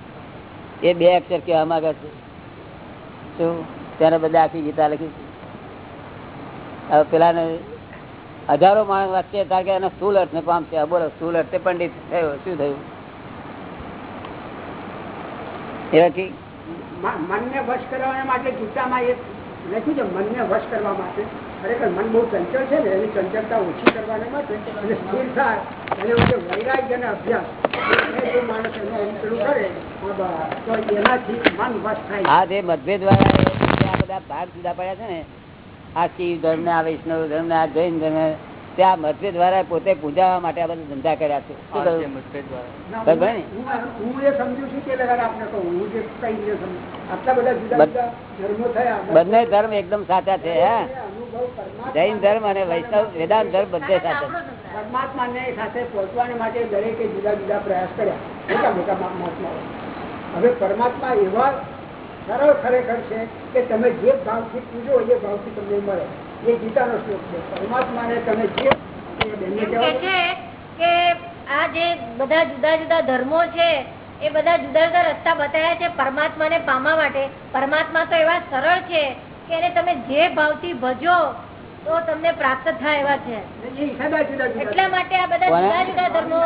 S1: એ બે અક્ષર કહેવા માંગે છે. શું? ત્યારે બધા આખી ગીતા લખી હવે પેલા હજારો માણસ વાંચે ત્યારે કે એના સ્થુલ અર્થ ને પામશે બોલો, સ્થુલ અર્થે પંડિત થયો. શું થયું? એ ઠીક
S5: મ- મનને વશ કરવા માટે ગીતામાં એક લખ્યું છે, મનને વશ કરવા માટે. ખરેખર મન બહુ ચંચળ છે ને એની ચંચળતા ઓછી કરવાને માટે અને સ્થિર થાય એને વચ્ચે વૈરાગ્ય અને અભ્યાસ. જો આ
S1: મતભેદ વાળા બધા ભાગ જુદા પડ્યા છે ને આ શિવ ધર્મ ને વૈષ્ણવ ધર્મ ને જૈન ધર્મ ને, મતભેદ વાળા પોતે પૂજાવા માટે આ બધા ધંધા કર્યા છે. શું કહ્યું?
S5: ના, હું- એ સમજુ છું કે આપને કહું હું જે કઈ આટલા બધા જુદા જુદા ધર્મો થયા
S1: બંને ધર્મ એકદમ સાચા છે હે. જૈન ધર્મ અને વૈષ્ણવ વેદાંત ધર્મ બધે સાથે. પરમાત્મા
S5: ને સાથે પહોંચવાને માટે દરેકે જુદા જુદા પ્રયાસ કર્યા. મોટા મોટા મહાત્મા હવે પરમાત્મા એવા સરળ ખરેખર છે કે તમે જે ભાવથી પૂજો એ ભાવથી તમને મળે. એ ગીતાનો શ્લોક છે. પરમાત્માને તમે જે
S3: કે કે આ જે બધા જુદા જુદા ધર્મો છે એ બધા જુદા જુદા રસ્તા બતાવ્યા છે પરમાત્માને પામવા માટે. પરમાત્મા તો એવા સરળ છે કે એને તમે જે ભાવથી ભજો તો તમને પ્રાપ્ત થાય એવા છે. એટલા માટે આ બધા જુદા જુદા ધર્મો.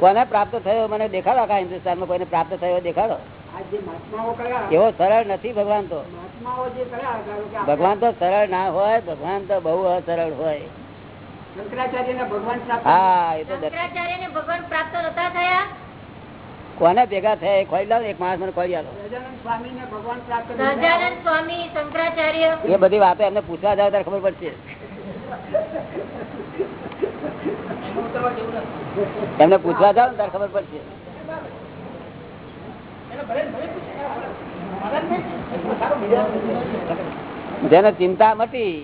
S1: કોને? પ્રાપ્ત થયો? મને દેખાડો આખા હિન્દુસ્તાનમાં કોઈને પ્રાપ્ત થયો દેખાડો.
S5: આ જે મહાત્માઓ કયા?
S1: એવો સરળ નથી ભગવાન તો. ભગવાન તો સરળ ના હોય ભગવાન તો બહુ અસરળ હોય.
S5: શંકરાચાર્ય ભગવાન પ્રાપ્ત
S1: હા એ તો
S3: શંકરાચાર્ય ભગવાન પ્રાપ્ત નતા થયા.
S1: કોને ભેગા થયા ખોઈ લાવ એક માણસ મને ખોઈ
S3: શંકરાચાર્ય.
S1: એ બધી વાતો એમને પૂછવા જાવ ત્યારે ખબર પડશે. એમને પૂછવા જાવ ત્યારે ખબર પડશે. જેને ચિંતા મટી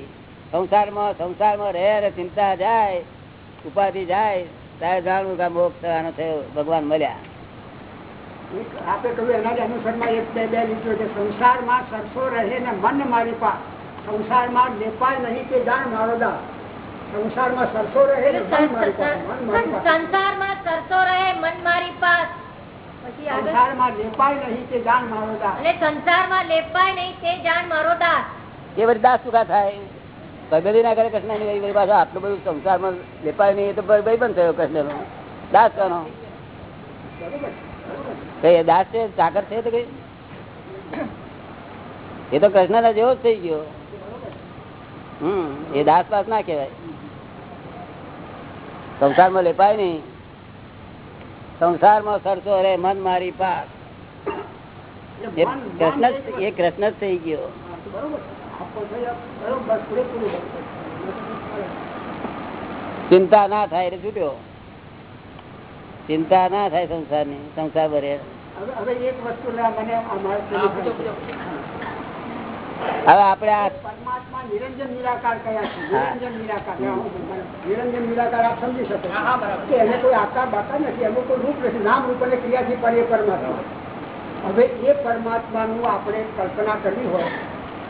S1: સંસારમાં સંસારમાં રહે ચિંતા જાય ઉપાધિ જાય ત્યારે જાણવું કે મોક્ષ થયો ભગવાન મળ્યા.
S5: આપે કહ્યું એના જ અનુસરમાં એક બે બે લીધો કે સંસારમાં સરસો રહે ને મન મારી પા. સંસારમાં લેપાય નહીં તે જાણ મારો દા સંસારમાં સરસો રહે ને મન મારી પા. પા.
S3: સંસારમાં સરસો રહે મન મારી આગળ?
S5: સંસારમાં લેપાય નહીં તે જાણ મારો દા
S3: અને સંસારમાં લેપાય નહીં તે જાણ મારો દાસ
S1: એ બધી દાસ સુખા થાય. ભગવતી ના કરે કૃષ્ણની બધી પાછા આટલું બધું સંસારમાં લેપાય નહીં એ તો ભાઈ બંધ થયો કૃષ્ણ નો દાસ કઈ એ દાસ છે ચાકર છે તો કઈ? એ તો કૃષ્ણ જેવો જ થઈ ગયો. હમ એ દાસ પાસ ના કહેવાય. સંસારમાં લેપાય નહીં. સંસારમાં સરસો રે મન મારી પાસ
S5: એ
S1: કૃષ્ણ એ કૃષ્ણ જ થઈ ગયો. ચિંતા ના થાય એટલે છૂટ્યો. ચિંતા ના થાય સંસારની સંસાર ભરે.
S5: હવે એક વસ્તુ મને આ મારે પેલી થાય.
S1: હવે આપણે આ
S5: પરમાત્મા નિરંજન નિરાકાર કયા છે? નિરંજન નિરાકાર. નિરંજન નિરાકાર આપ સમજી શકો કે એને કોઈ આકાર બાકાર નથી એનું કોઈ રૂપ નથી. નામ રૂપ અને ક્રિયાથી પર એ પરમાત્મા. હવે એ પરમાત્માનું આપણે કલ્પના કરવી હોય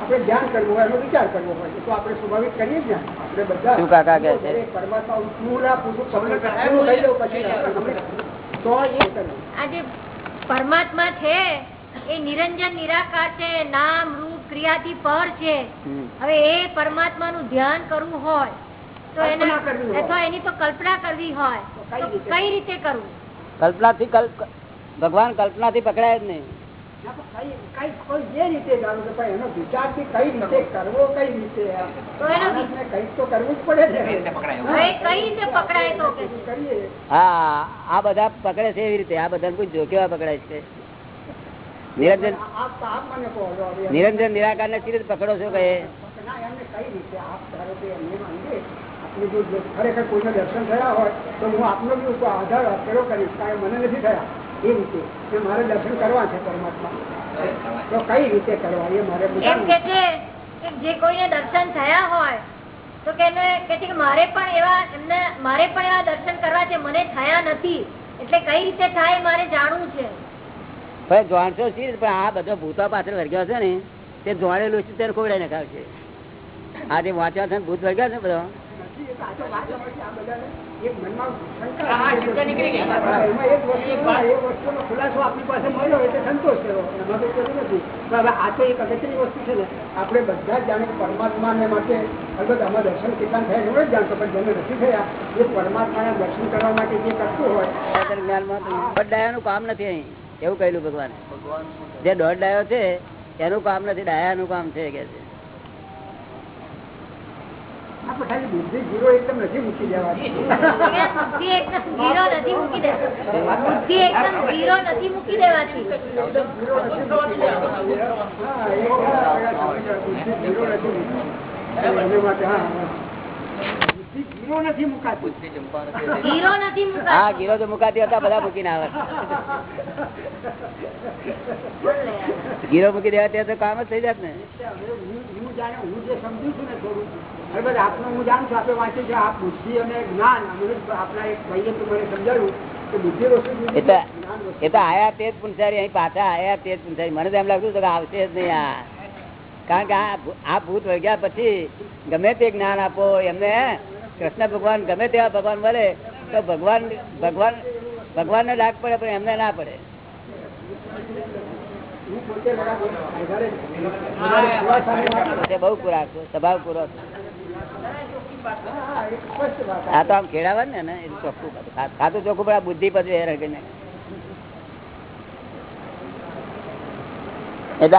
S5: આપણે ધ્યાન કરવું હોય એનો વિચાર કરવો હોય તો આપણે સ્વાભાવિક કરીએ જ ને. આપણે બધા
S1: શું કાકા કહે છે?
S5: પરમાત્મા પૂરા પૂરું દઉં પછી તો એ કરવું
S3: પરમાત્મા છે એ નિરંજન નિરાકાર છે નામ રૂપ ક્રિયાથી પર છે હવે એ પરમાત્મા નું ધ્યાન કરવું હોય તો એને
S5: કલ્પના.
S3: અથવા એની તો કલ્પના કરવી હોય
S5: તો કઈ રીતે?
S3: કરવું
S1: કલ્પનાથી થી ભગવાન કલ્પનાથી પકડાય જ નહીં
S5: ના, પણ કઈ કઈ કોઈ જે રીતે ધારો કે ભાઈ એનો વિચારથી કઈ રીતે કરવો કઈ રીતે
S3: તો એનો વિ-
S5: માણસને કંઈક તો કરવું જ પડે
S4: કેવી રીતે
S5: ને
S4: પકડાય? એવું?
S3: હવે કઈ રીતે પકડાય તો કે છે.
S5: કરીએ?
S1: હા આ બધા પકડે છે એવી રીતે. આ બધાને પૂછજો કેવા પકડાય છે. નિરંજન નિરાકાર ને રીતે પકડો છો કે
S5: ખરેખર કોઈને દર્શન થયા હોય તો હું આપનો બી ઉપર આધાર પેલો કરીશ કારણ મને નથી થયા. એ રીતે મારે દર્શન કરવા છે પરમાત્મા. તો કઈ રીતે કરવા એ મારે
S3: એમ કે છે. કે જે કોઈને દર્શન થયા હોય તો કે એને કે છે કે મારે પણ એવા એમને મારે પણ એવા દર્શન કરવા છે મને થયા નથી. એટલે કઈ રીતે થાય મારે જાણવું છે.
S1: ભાઈ જાણશો છે પણ આ બધો ભૂતા પાછળ વર્ગ્યો છે ને તે જોડેલું છે તેને ખોવડાઈ નખાવશે આ જે વાંચ્યા છે ભૂત વર્ગ્યા છે બધો?
S5: ખુલાસો આપણી પાસે મળ્યો એટલે સંતોષ થયો. એમાં કોઈ જરૂર નથી. હવે આ તો એક અગત્યની વસ્તુ છે ને. આપણે બધા જ જાણે પરમાત્માને માટે અલબત્ત આમાં દર્શન કેટલા થયા એવું જ જાણતો પણ જેને નથી થયા એ પરમાત્માના દર્શન કરવા માટે જે કરતું હોય.
S1: જ્ઞાનમાં દોઢ કામ નથી અહીં. એવું કહેલું ભગવાન. જે દોઢ ડાયો છે એનું કામ નથી ડાયાનું કામ છે કે છે?
S5: બુદ્ધિ જીરો એકદમ નથી મૂકી દેવાની
S3: બુદ્ધિ એકદમ નથી મૂકી દેવાતી બુદ્ધિ એકદમ નથી મૂકી દેવાતી
S5: જીરો નથી મૂકી દેવાની. જીરો નથી મૂકી. નથી મુકાતી.
S1: હા ગીરો જો મુકાતી હતા બધા મૂકીને આવે. ગીરો મૂકી દેવા ત્યાં તો કામ જ થઈ જાત ને.
S5: હું- હું જાણે હું જે સમજુ છું ને થોડું અલબત્ત આપનું હું જાણું છું આપણે વાંચ્યું છે આ બુદ્ધિ અને જ્ઞાન આપણા એક ભાઈએ તો મને સમજાવ્યું કે બુદ્ધિ વસ્તુ જુદી
S1: એ તો
S5: છે, જ્ઞાન વસ્તુ.
S1: એ તો આયા તે જ પુનસારી અહીં પાછા આયા તે જ પુનસારી મને તો એમ લાગતું કે આવશે જ નહીં આ. કારણ કે આ આ ભૂત વળગ્યા પછી ગમે તે જ્ઞાન આપો એમને કૃષ્ણ ભગવાન ગમે તેવા ભગવાન મળે, તો ભગવાન ભગવાન ભગવાન ને લાગ પડે, પણ એમને ના પડે. બહુ પૂરા સ્વભાવ પૂરો આ તો આમ ખેડાવે ને ને એ ચોખ્ખું ખાતું ચોખ્ખું, પણ આ બુદ્ધિ પછી હેર ને એટલે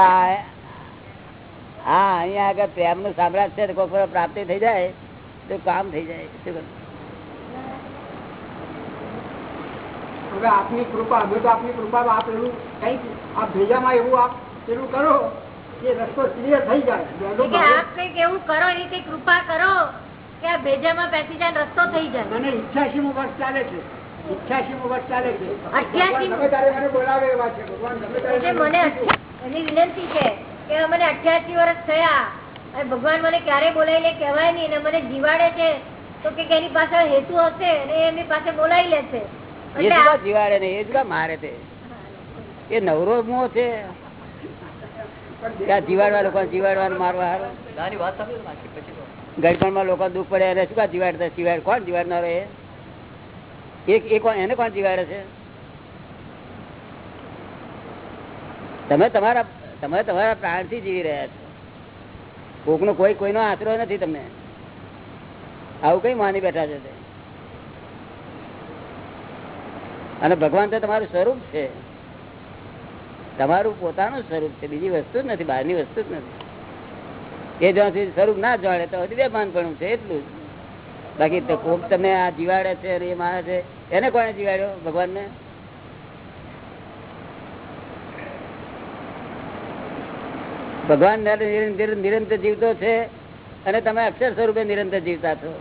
S1: હા, અહીંયા આગળ પ્રેમનું સામ્રાજ્ય કોઈક પ્રાપ્તિ થઈ જાય. તો કામ થઈ જાય શું કરું?
S5: હવે આપની કૃપા અમે તો આપની કૃપા આપ એવું કંઈક આ ભેજામાં એવું આપ પેલું કરો કે રસ્તો ક્લિયર થઈ જાય. દોડો
S3: કે આપ કંઈક એવું કરો એની કઈ કૃપા કરો કે આ ભેજામાં બેસી જાય રસ્તો થઈ જાય.
S5: મને ઈચ્છાસી વર્ષ ચાલે છે. ઈચ્છાસી વર્ષ ચાલે છે.
S3: 88
S5: ભગવાન ગમે ત્યારે મને બોલાવે એવા છે. ભગવાન
S3: મને એની વિનંતી છે કે મને અઠ્યાસી વર્ષ થયા. ભગવાન મને ક્યારે બોલાવી લે કહેવાય નહીં અને મને જીવાડે છે તો કે એની પાછળ હેતુ હશે અને એ એમની પાસે બોલાવી
S1: એ
S3: એટલે
S1: જીવાડે ને એ જ મારે તે. એ નવરો મો છે. કે જીવાડવા લોકો જીવાડવાનું મારવા હારું. ગળપણમાં લોકો દુઃખ પડે એને શું જીવાડતા જીવાડ કોણ જીવાડનારો એ? એ કોણ એને કોણ જીવાડે છે? તમે તમારા તમે તમારા પ્રાણથી જીવી રહ્યા છો. કોકનો કોઈ કોઈનો આશરો નથી તમને. આવું કઈ માની બેઠા છે અને ભગવાન તો તમારું સ્વરૂપ છે. તમારું પોતાનું સ્વરૂપ છે. બીજી વસ્તુ જ નથી, બહારની વસ્તુ જ નથી. એ જ્યાં સુધી સ્વરૂપ ના જાણે તો હજી બેમાનપણું છે, એટલું જ. બાકી કોક તમને આ જીવાડે છે એ મારે છે એને કોને જીવાડ્યો ભગવાનને? ભગવાન નિરંતર જીવતો છે અને તમે અક્ષર સ્વરૂપે નિરંતર જીવતા છો.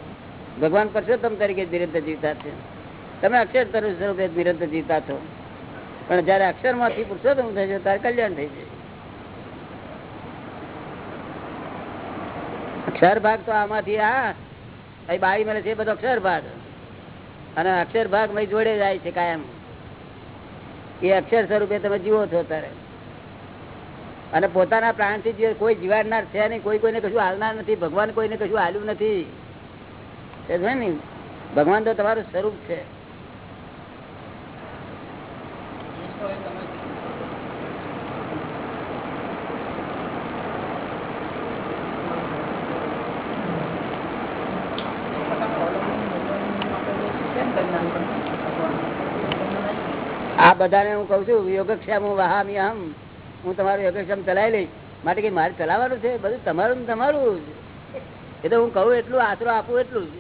S1: ભગવાન પરસોત્તમ તરીકે નિરંતર જીવતા છે. તમે અક્ષર સ્વરૂપે નિરંતર જીવતા છો. પણ જયારે અક્ષરમાંથી પુરુષોત્તમ થશે ત્યારે કલ્યાણ થઈ જાય. અક્ષર ભાગ તો આમાંથી આ બારી મળે છે એ બધો અક્ષર ભાગ અને અક્ષર ભાગ જોડે જાય છે કાયમ. એ અક્ષર સ્વરૂપે તમે જીવો છો ત્યારે અને પોતાના પ્રાણથી જે કોઈ જીવાડનાર છે નહીં, કોઈ કોઈને કશું હાલનાર નથી, ભગવાન કોઈને કશું હાલ્યું નથી. ને, ભગવાન તો તમારું સ્વરૂપ છે. આ બધાને હું કઉ છું, યોગક્ષેમ વહામી અહમ. હું તમારું યોગક્ષેમ ચલાવી લઈશ. માટે કે મારે ચલાવવાનું છે બધું તમારું તમારું. જ. એ તો હું કહું એટલું આશરો આપું એટલું. જ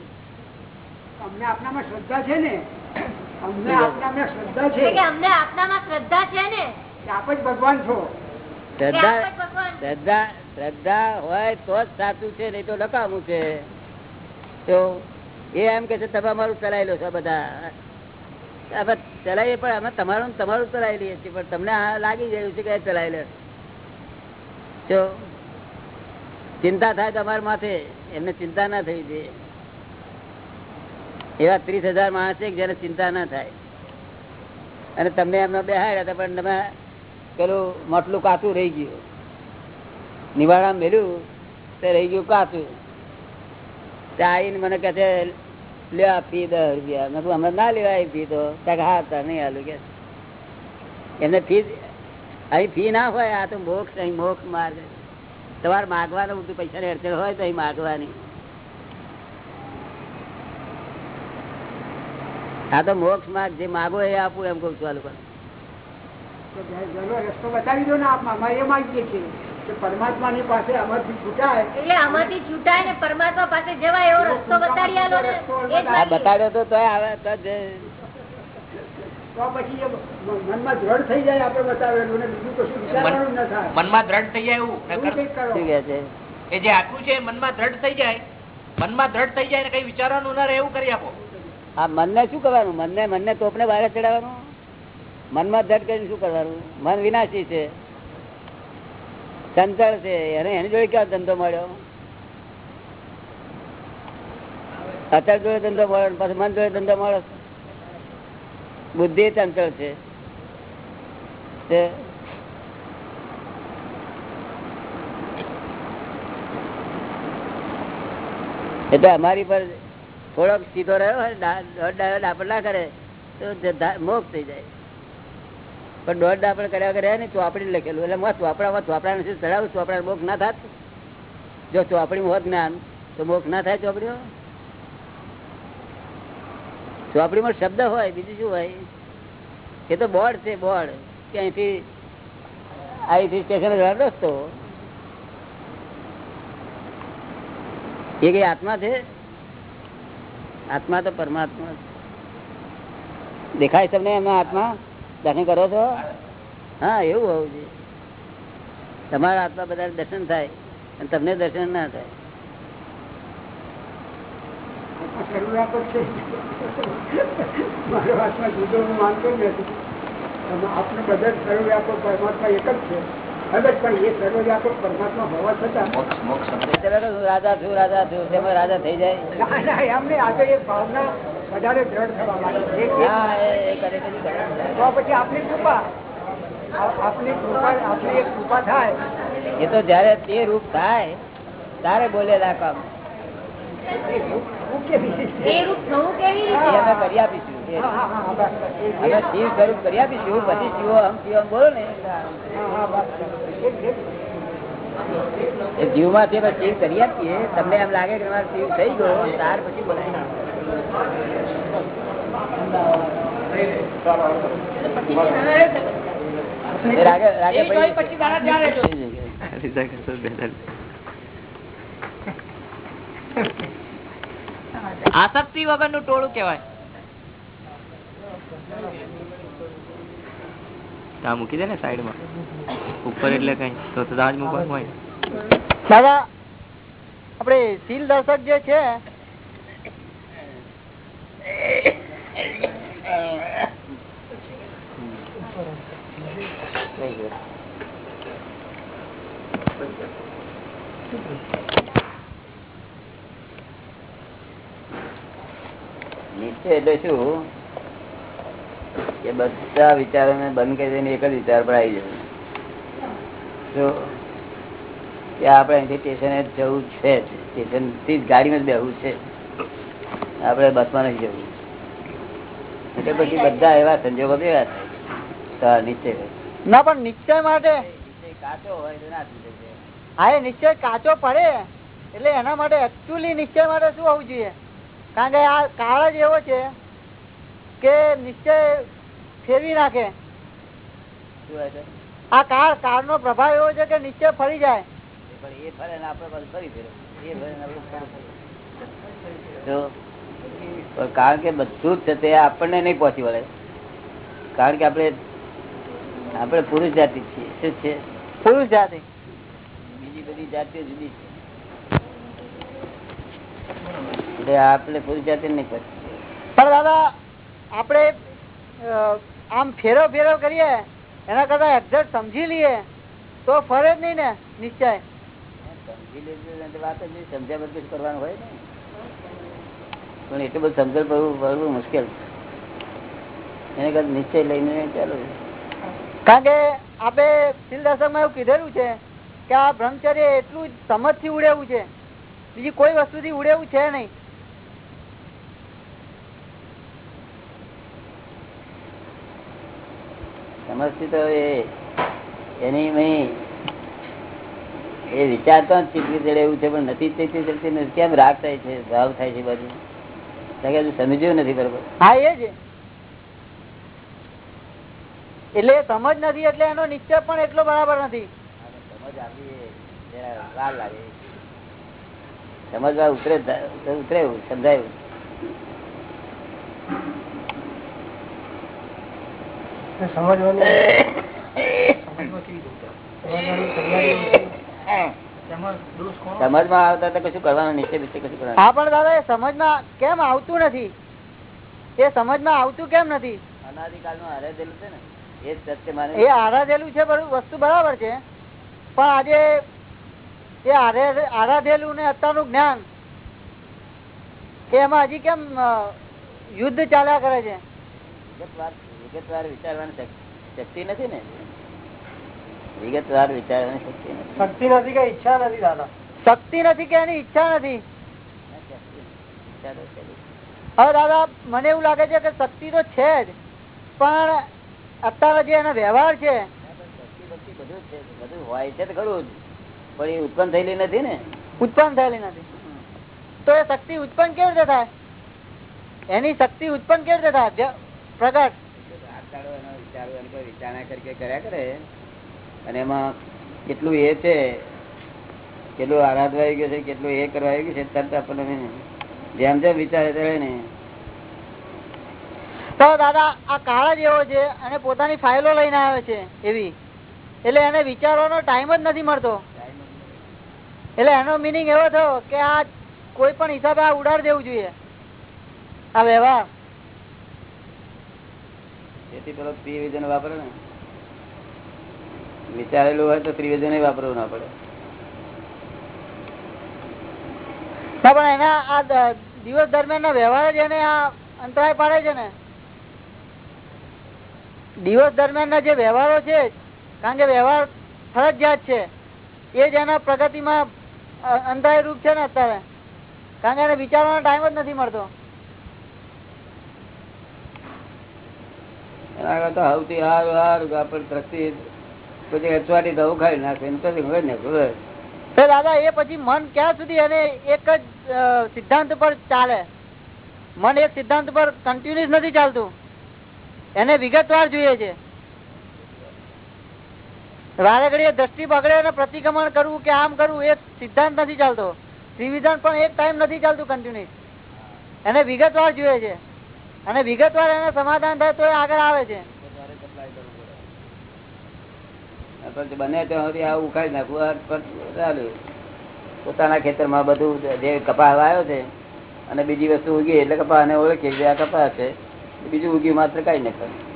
S5: અમને આપનામાં શ્રદ્ધા છે ને. અમને આપનામાં શ્રદ્ધા છે.
S3: અમને આપનામાં શ્રદ્ધા છે ને.
S5: આપ જ ભગવાન છો.
S1: શ્રદ્ધા શ્રદ્ધા શ્રદ્ધા હોય તો જ સાચું છે નહીં તો નકામું છે. તો એ એમ કે છે તમે અમારું ચલાવી લો છો બધા. ચલાવીએ, પણ અમે તમારું તમારું ચલાવી લઈએ છીએ. પણ તમને લાગી ગયું છે કે ચલાવી લે. જો, ચિંતા થાય તમારા માથે, એમને ચિંતા ના થઈ જોઈએ એવા ત્રીસ હજાર માણસ છે જેને ચિંતા ના થાય. અને તમને એમને બેહાડ્યા હતા, પણ તમે પેલું મોટલું કાચું રહી ગયું. નિવારણ મેળ્યું તે રહી ગયું કાચું. ત્યાં આવીને મને કહે છે લે આ ફી દસ રૂપિયા. મેં હમણાં ના લેવાય ફી તો. હા હતા નહીં આલું. કે એમને ફી અહીં ફી ના હોય, આ તો મોક્ષ, અહીં મોક્ષ માર્ગ તમારે માગવાનું બધું પૈસાની અડચણ હોય તો અહીં માગવાની. આ તો મોક્ષ માર્ગ, જે માગો એ આપું એમ કઉ છું આ લોકો
S5: બતાવી દો ને આપમાં એ માગીએ છીએ. કે પરમાત્માની પાસે અમારથી છૂટાય.
S3: એટલે આમાંથી છૂટાય ને પરમાત્મા પાસે જવાય એવો રસ્તો બતાડી આલો ને એ જ
S1: આ
S3: માંગીએ.
S1: બતાડ્યો તો તોય આવે તો જ
S5: તો પછી એ મ- મનમાં દ્રઢ થઈ જાય આપણે બતાવેલું ને બીજું કશું વિચારવાનું ન થાય.
S4: મનમાં દ્રઢ થઈ જાય એવું? ને એ જે આખું છે મનમાં દ્રઢ થઈ જાય. મનમાં દ્રઢ થઈ જાય ને કઈ વિચારવાનું ના રહે એવું કરી આપો.
S1: આ મનને શું કરવાનું? મનને મનને તોપને બહાર ચડાવવાનું? મનમાં દ્રઢ કરીને શું કરવાનું? મન વિનાશી છે. ચંચળ છે. એને એની જોડે ક્યાં ધંધો મળ્યો? અત્યારે જોડે ધંધો મળ્યો પછી મન જોડે ધંધો મળ્યો? બુદ્ધિ ચંચળ છે. એટલે અમારી પર થોડોક સીધો રહ્યો હોય ડાપણ ના કરે, તો મોક થઈ જાય. પણ દોઢ ડાપણ કર્યા કર્યા ને ચોપડી લખેલું. એટલે મોક્ષ ચોપડામાં ચોપડા નથી ચડાવું? ચોપડા મોક્ષ ના થાત? જો ચોપડી હોત જ્ઞાન, તો મોક્ષ ના થાય ચોપડીઓ? ચોપડીમાં શબ્દ હોય, બીજું શું હોય? એ તો બોર્ડ છે, બોર્ડ. કે અહીંથી અહીંથી સ્ટેશન રસ્તો. એ કઈ આત્મા છે? આત્મા તો પરમાત્મા દેખાય તમને એમાં આત્મા? દર્શન કરો છો? હા એવું હોવું જોઈએ. તમારા આત્મા બધા દર્શન થાય અને તમને દર્શન ના થાય.
S5: આપણે બધા સર્વવ્યાપક પરમાત્મા એક જ છે.
S1: રાજા છું રાજા છું. તેમાં રાજા થઈ જાય.
S5: ના, ના, એમ નહીં. આ તો એક ભાવના વધારે દ્રઢ થવા માટે એક- એક-
S1: હા એ એ કરે પછી કરે.
S5: તો પછી આપની કૃપા આ- આપની કૃપા આપની એક કૃપા થાય
S1: એ તો જયારે તે રૂપ થાય તારે બોલેલા કામ
S5: એ રૂપ- રૂપ કેવી રીતે?
S3: એ રૂપ થવું કેવી
S1: એ
S3: રીતે
S1: અમે કરી આપીશું એ
S5: હા, હા, હા, બસ. એ-
S1: અમે
S5: એ-
S1: શિવ સ્વરૂપ કરી આપીશું પછી શિવો હમ શિવો હમ બોલો ને
S5: હા, હા, બસ. એક- એક-
S1: એ જીવમાંથી અમે શિવ કરી આપીએ તમને એમ લાગે કે તમારે શિવ થઈ ગયો ત્યાર પછી બોલાય એ રાગે રાગે પછી
S4: આસક્તિ વગરનું ટોળું કેવાય ત્યાં મૂકી દે ને સાઈડમાં ઉપર એટલે કઈ. તો તો ત્યાં જ મૂકવાનું હોય.
S6: દાદા આપડે શીલ દર્શક જે છે
S1: નિશ્ચય એટલે શું? કે બધા વિચારોને બંધ કરી દઈને એક જ વિચાર પર આવી જવું. જો કે આપણે અહીંથી સ્ટેશને જવું છે સ્ટેશનથી જ ગાડીમાં જ બેહવું છે આપણે બસમાં નથી જવું. એટલે પછી બધા એવા સંજોગો ભેગા થાય? નિશ્ચય.
S6: ના પણ નિશ્ચય માટે.
S1: કાચો હોય તો ના થઈ શકે
S6: હા એ નિશ્ચય કાચો પડે. એટલે એના માટે એકચ્યુઅલી નિશ્ચય માટે શું હોવું જોઈએ? કારણ કે આ કાળ જ એવો છે કે નિશ્ચય ફેરવી નાખે. આ કાળ કાળ નો પ્રભાવ એવો છે કે નિશ્ચય ફરી જાય.
S1: પણ એ ફરે ને આપણે ફરી ફેરવું. કારણ કે બધું જ છે તે આપણને નહીં પહોંચી વળે. કારણ કે આપણે આપણે પુરુષ જાતિ છીએ. શું છે?
S6: પુરુષ જાતિ.
S1: બીજી બધી જાતિઓ જુદી છે. એટલે આપણે પુરુષ જાતિ નહીં પછી
S6: પણ દાદા આપણે આમ ફેરવ ફેરવ કરીએ એના કરતા એક્ઝેક્ટ સમજી લઈએ તો ફરે જ નહીં ને નિશ્ચય.
S1: સમજી લેજો વાત જ નહીં. સમજ્યા બધું કરવાનું હોય ને. પણ એટલું બધું સમજણ પડવું પડવું મુશ્કેલ છે. એને કદાચ નિશ્ચય લઈને ચાલો.
S6: કારણ કે આપણે શીલ દર્શકમાં એવું કીધેલું છે કે આ બ્રહ્મચર્ય એટલું સમજથી ઉડેવું છે. બીજી કોઈ વસ્તુથી ઉડે એવું છે નહીં.
S1: સમજથી તો એ એની એ ચીતરી ચડે એવું છે પણ નથી નથી કેમ રાગ થાય છે ભાવ થાય છે બધું સમજ્યું નથી બરોબર.
S6: હા એ જ. એટલે સમજ નથી એટલે એનો નિશ્ચય પણ એટલો બરાબર નથી.
S1: સમજ આવી વાર લાગે. સમજવા ઉતરે ઉતરે સમજાયું સમજમાં આવતા તો કશું કરવાનું કશું કરવાનું
S6: હા પણ દાદા એ સમજમાં કેમ આવતું નથી? એ સમજમાં આવતું કેમ નથી?
S1: અનાદિકાળનું હરેલું છે ને. એ સત્ય માને
S6: એ આરાધેલું છે વસ્તુ બરાબર છે. પણ આજે એ આરાધેલું ને અત્યારનું જ્ઞાન કે એમાં હજી કેમ યુદ્ધ ચાલ્યા કરે છે?
S1: વિગતવાર વિગતવાર વિચારવાની શક્તિ નથી ને? વિગતવાર વિચારવાની શક્તિ નથી.
S6: શક્તિ નથી કે ઈચ્છા નથી દાદા? શક્તિ નથી કે એની ઈચ્છા નથી? હવે દાદા મને એવું લાગે છે કે શક્તિ તો છે જ પણ અત્યારે જે એનો વ્યવહાર છે.
S1: બધું જ છે બધું હોય છે તો ખરું પણ એ ઉત્પન્ન થયેલી નથી ને.
S6: ઉત્પન્ન થયેલી નથી. તો એ શક્તિ ઉત્પન્ન કેવી રીતે થાય? એની શક્તિ ઉત્પન્ન કેવી રીતે થાય? પ્રગટ.
S1: આટાળો એનો વિચારો એનો કોઈ વિચારણા કરી કર્યા કરે. અને એમાં કેટલું એ છે કેટલું આરાધવા આવી ગયું છે કેટલું એ કરવા આવી ગયું છે તરત આપણને જેમ જેમ વિચારે ને.
S6: તો દાદા આ કાળા જેવો છે અને પોતાની ફાઇલો લઈને આવે છે એવી. એટલે એને વિચારવાનો ટાઈમ જ નથી મળતો. એટલે એનો મિનિંગ એવો થયો કે આ કોઈ પણ હિસાબે આ ઉડાડ દેવું જોઈએ. આ વ્યવહાર.
S1: તેથી પેલો ત્રિવેજન વાપરે ને. વિચારેલું હોય તો ત્રિવેજન વાપરવું ના પડે.
S6: પણ એના આ દિવસ દરમિયાન વ્યવહાર જ એને આ અંતરાય પાડે છે ને. દિવસ દરમિયાન જે વ્યવહારો છે કારણ કે વ્યવહાર ફરજિયાત છે એ જ એના પ્રગતિમાં અ, અંતરાય રૂપ છે ને અત્યારે. કારણ કે એને વિચારવાનો ટાઈમ જ નથી મળતો.
S1: એના કરતા સૌથી સારું સારું આપણે દ્રષ્ટિ પછી અચવાટી દવું ખાઈ નાખે એમ હોય ને.
S6: દાદા એ પછી મન ક્યાં સુધી એને એક જ સિદ્ધાંત પર ચાલે? મન એક સિદ્ધાંત પર કન્ટિન્યુઅસ નથી ચાલતું. એને વિગતવાર જોઈએ છે. વારે ઘડીએ દ્રષ્ટિ બગડે અને પ્રતિક્રમણ કરવું કે આમ કરવું એ સિદ્ધાંત નથી ચાલતો. ત્રિવિધાન પણ એક ટાઈમ નથી ચાલતું કન્ટિન્યુ એને વિગતવાર જોઈએ છે. અને વિગતવાર એને સમાધાન થાય તો આગળ આવે છે.
S1: બને ત્યાં સુધી આ ઉખાડી નાખવું પોતાના ખેતરમાં બધું જે કપાસ આવ્યો છે, અને બીજી વસ્તુ ઉગી એટલે કપાસ ને ઓળખી આ કપાસ છે. બીજું ઉગ્યું માત્ર કઈ નાખવાનું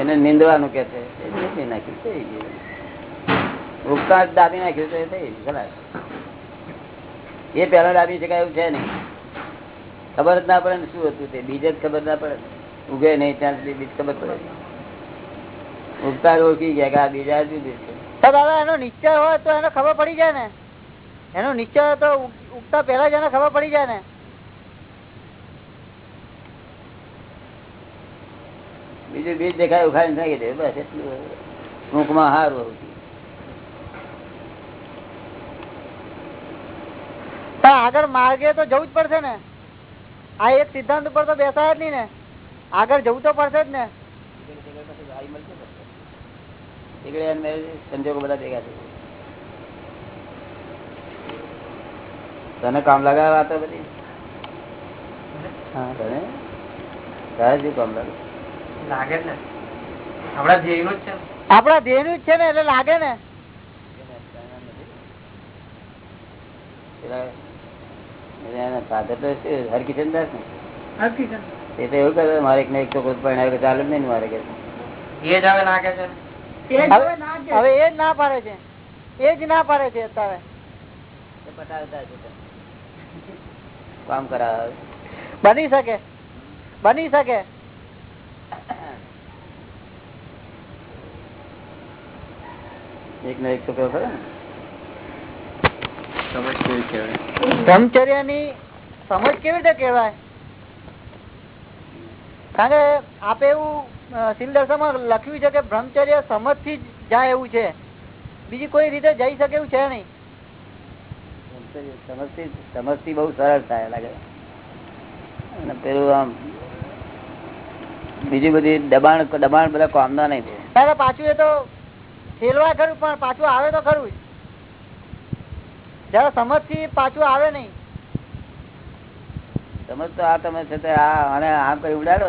S1: એને નીંદવાનું કે છે નીંદી નાખ્યું જ દાબી નાખ્યું તો એ પેલા દાબી શકાય એવું છે નહીં. ખબર જ ના પડે ને શું હતું તે, બીજે જ ખબર ના પડે. ઉગે નહીં, ત્યાં સુધી બીજ ખબર પડે. ઉગતા જ ઓળખી ગયા કે આ બીજા જુદી છે.
S6: દાદા એનો નિશ્ચય હોય તો એને ખબર પડી જાય ને. એનો નિશ્ચય તો ઉગ- ઉગતા પહેલા જ એને ખબર પડી જાય ને.
S1: બીજું બીજ દેખાય ઉખાડી નાખી દે. બસ એટલું ટૂંકમાં
S6: પણ આગળ માર્ગે તો જવું જ પડશે ને. આ એક સિદ્ધાંત ઉપર તો બેસાય જ નહીં ને. આગળ જવું તો પડશે જ ને.
S1: સંજોગો બધા ભેગા તને કામ લગાવે વાતો બધી? હા. તને? તારે શું કામ લાગે?
S4: લાગે ને આપડા ધ્યેયનું જ છે? ને.
S6: આપડા ધ્યેયનું જ છે ને એટલે લાગે ને.
S1: ને. ને ને
S4: ને.
S6: ના ના બની શકે. બની શકે.
S1: એક ને એક છોકરો ખરો
S6: બ્રહ્મચર્યની. સમજ કેવી રીતે કેવાય કારણ કે આપે એવું લખ્યું છે કે બ્રહ્મચર્ય સમજથી જાય એવું છે. બીજી કોઈ રીતે જઈ શકે એવું છે નહીં.
S1: સમજથી સમજથી બહુ સરળ થાય લાગે. અને પેલું આમ બીજી બધી દબાણ દબાણ બધા કામના નહીં
S6: પાછું એ તો ઠેલવા ખરું, પણ પાછું આવે તો ખરું. જયારે સમજથી પાછું આવે નહીં.
S1: સમજ તો આ તમે છે આ અને આમ કઈ ઉડાડો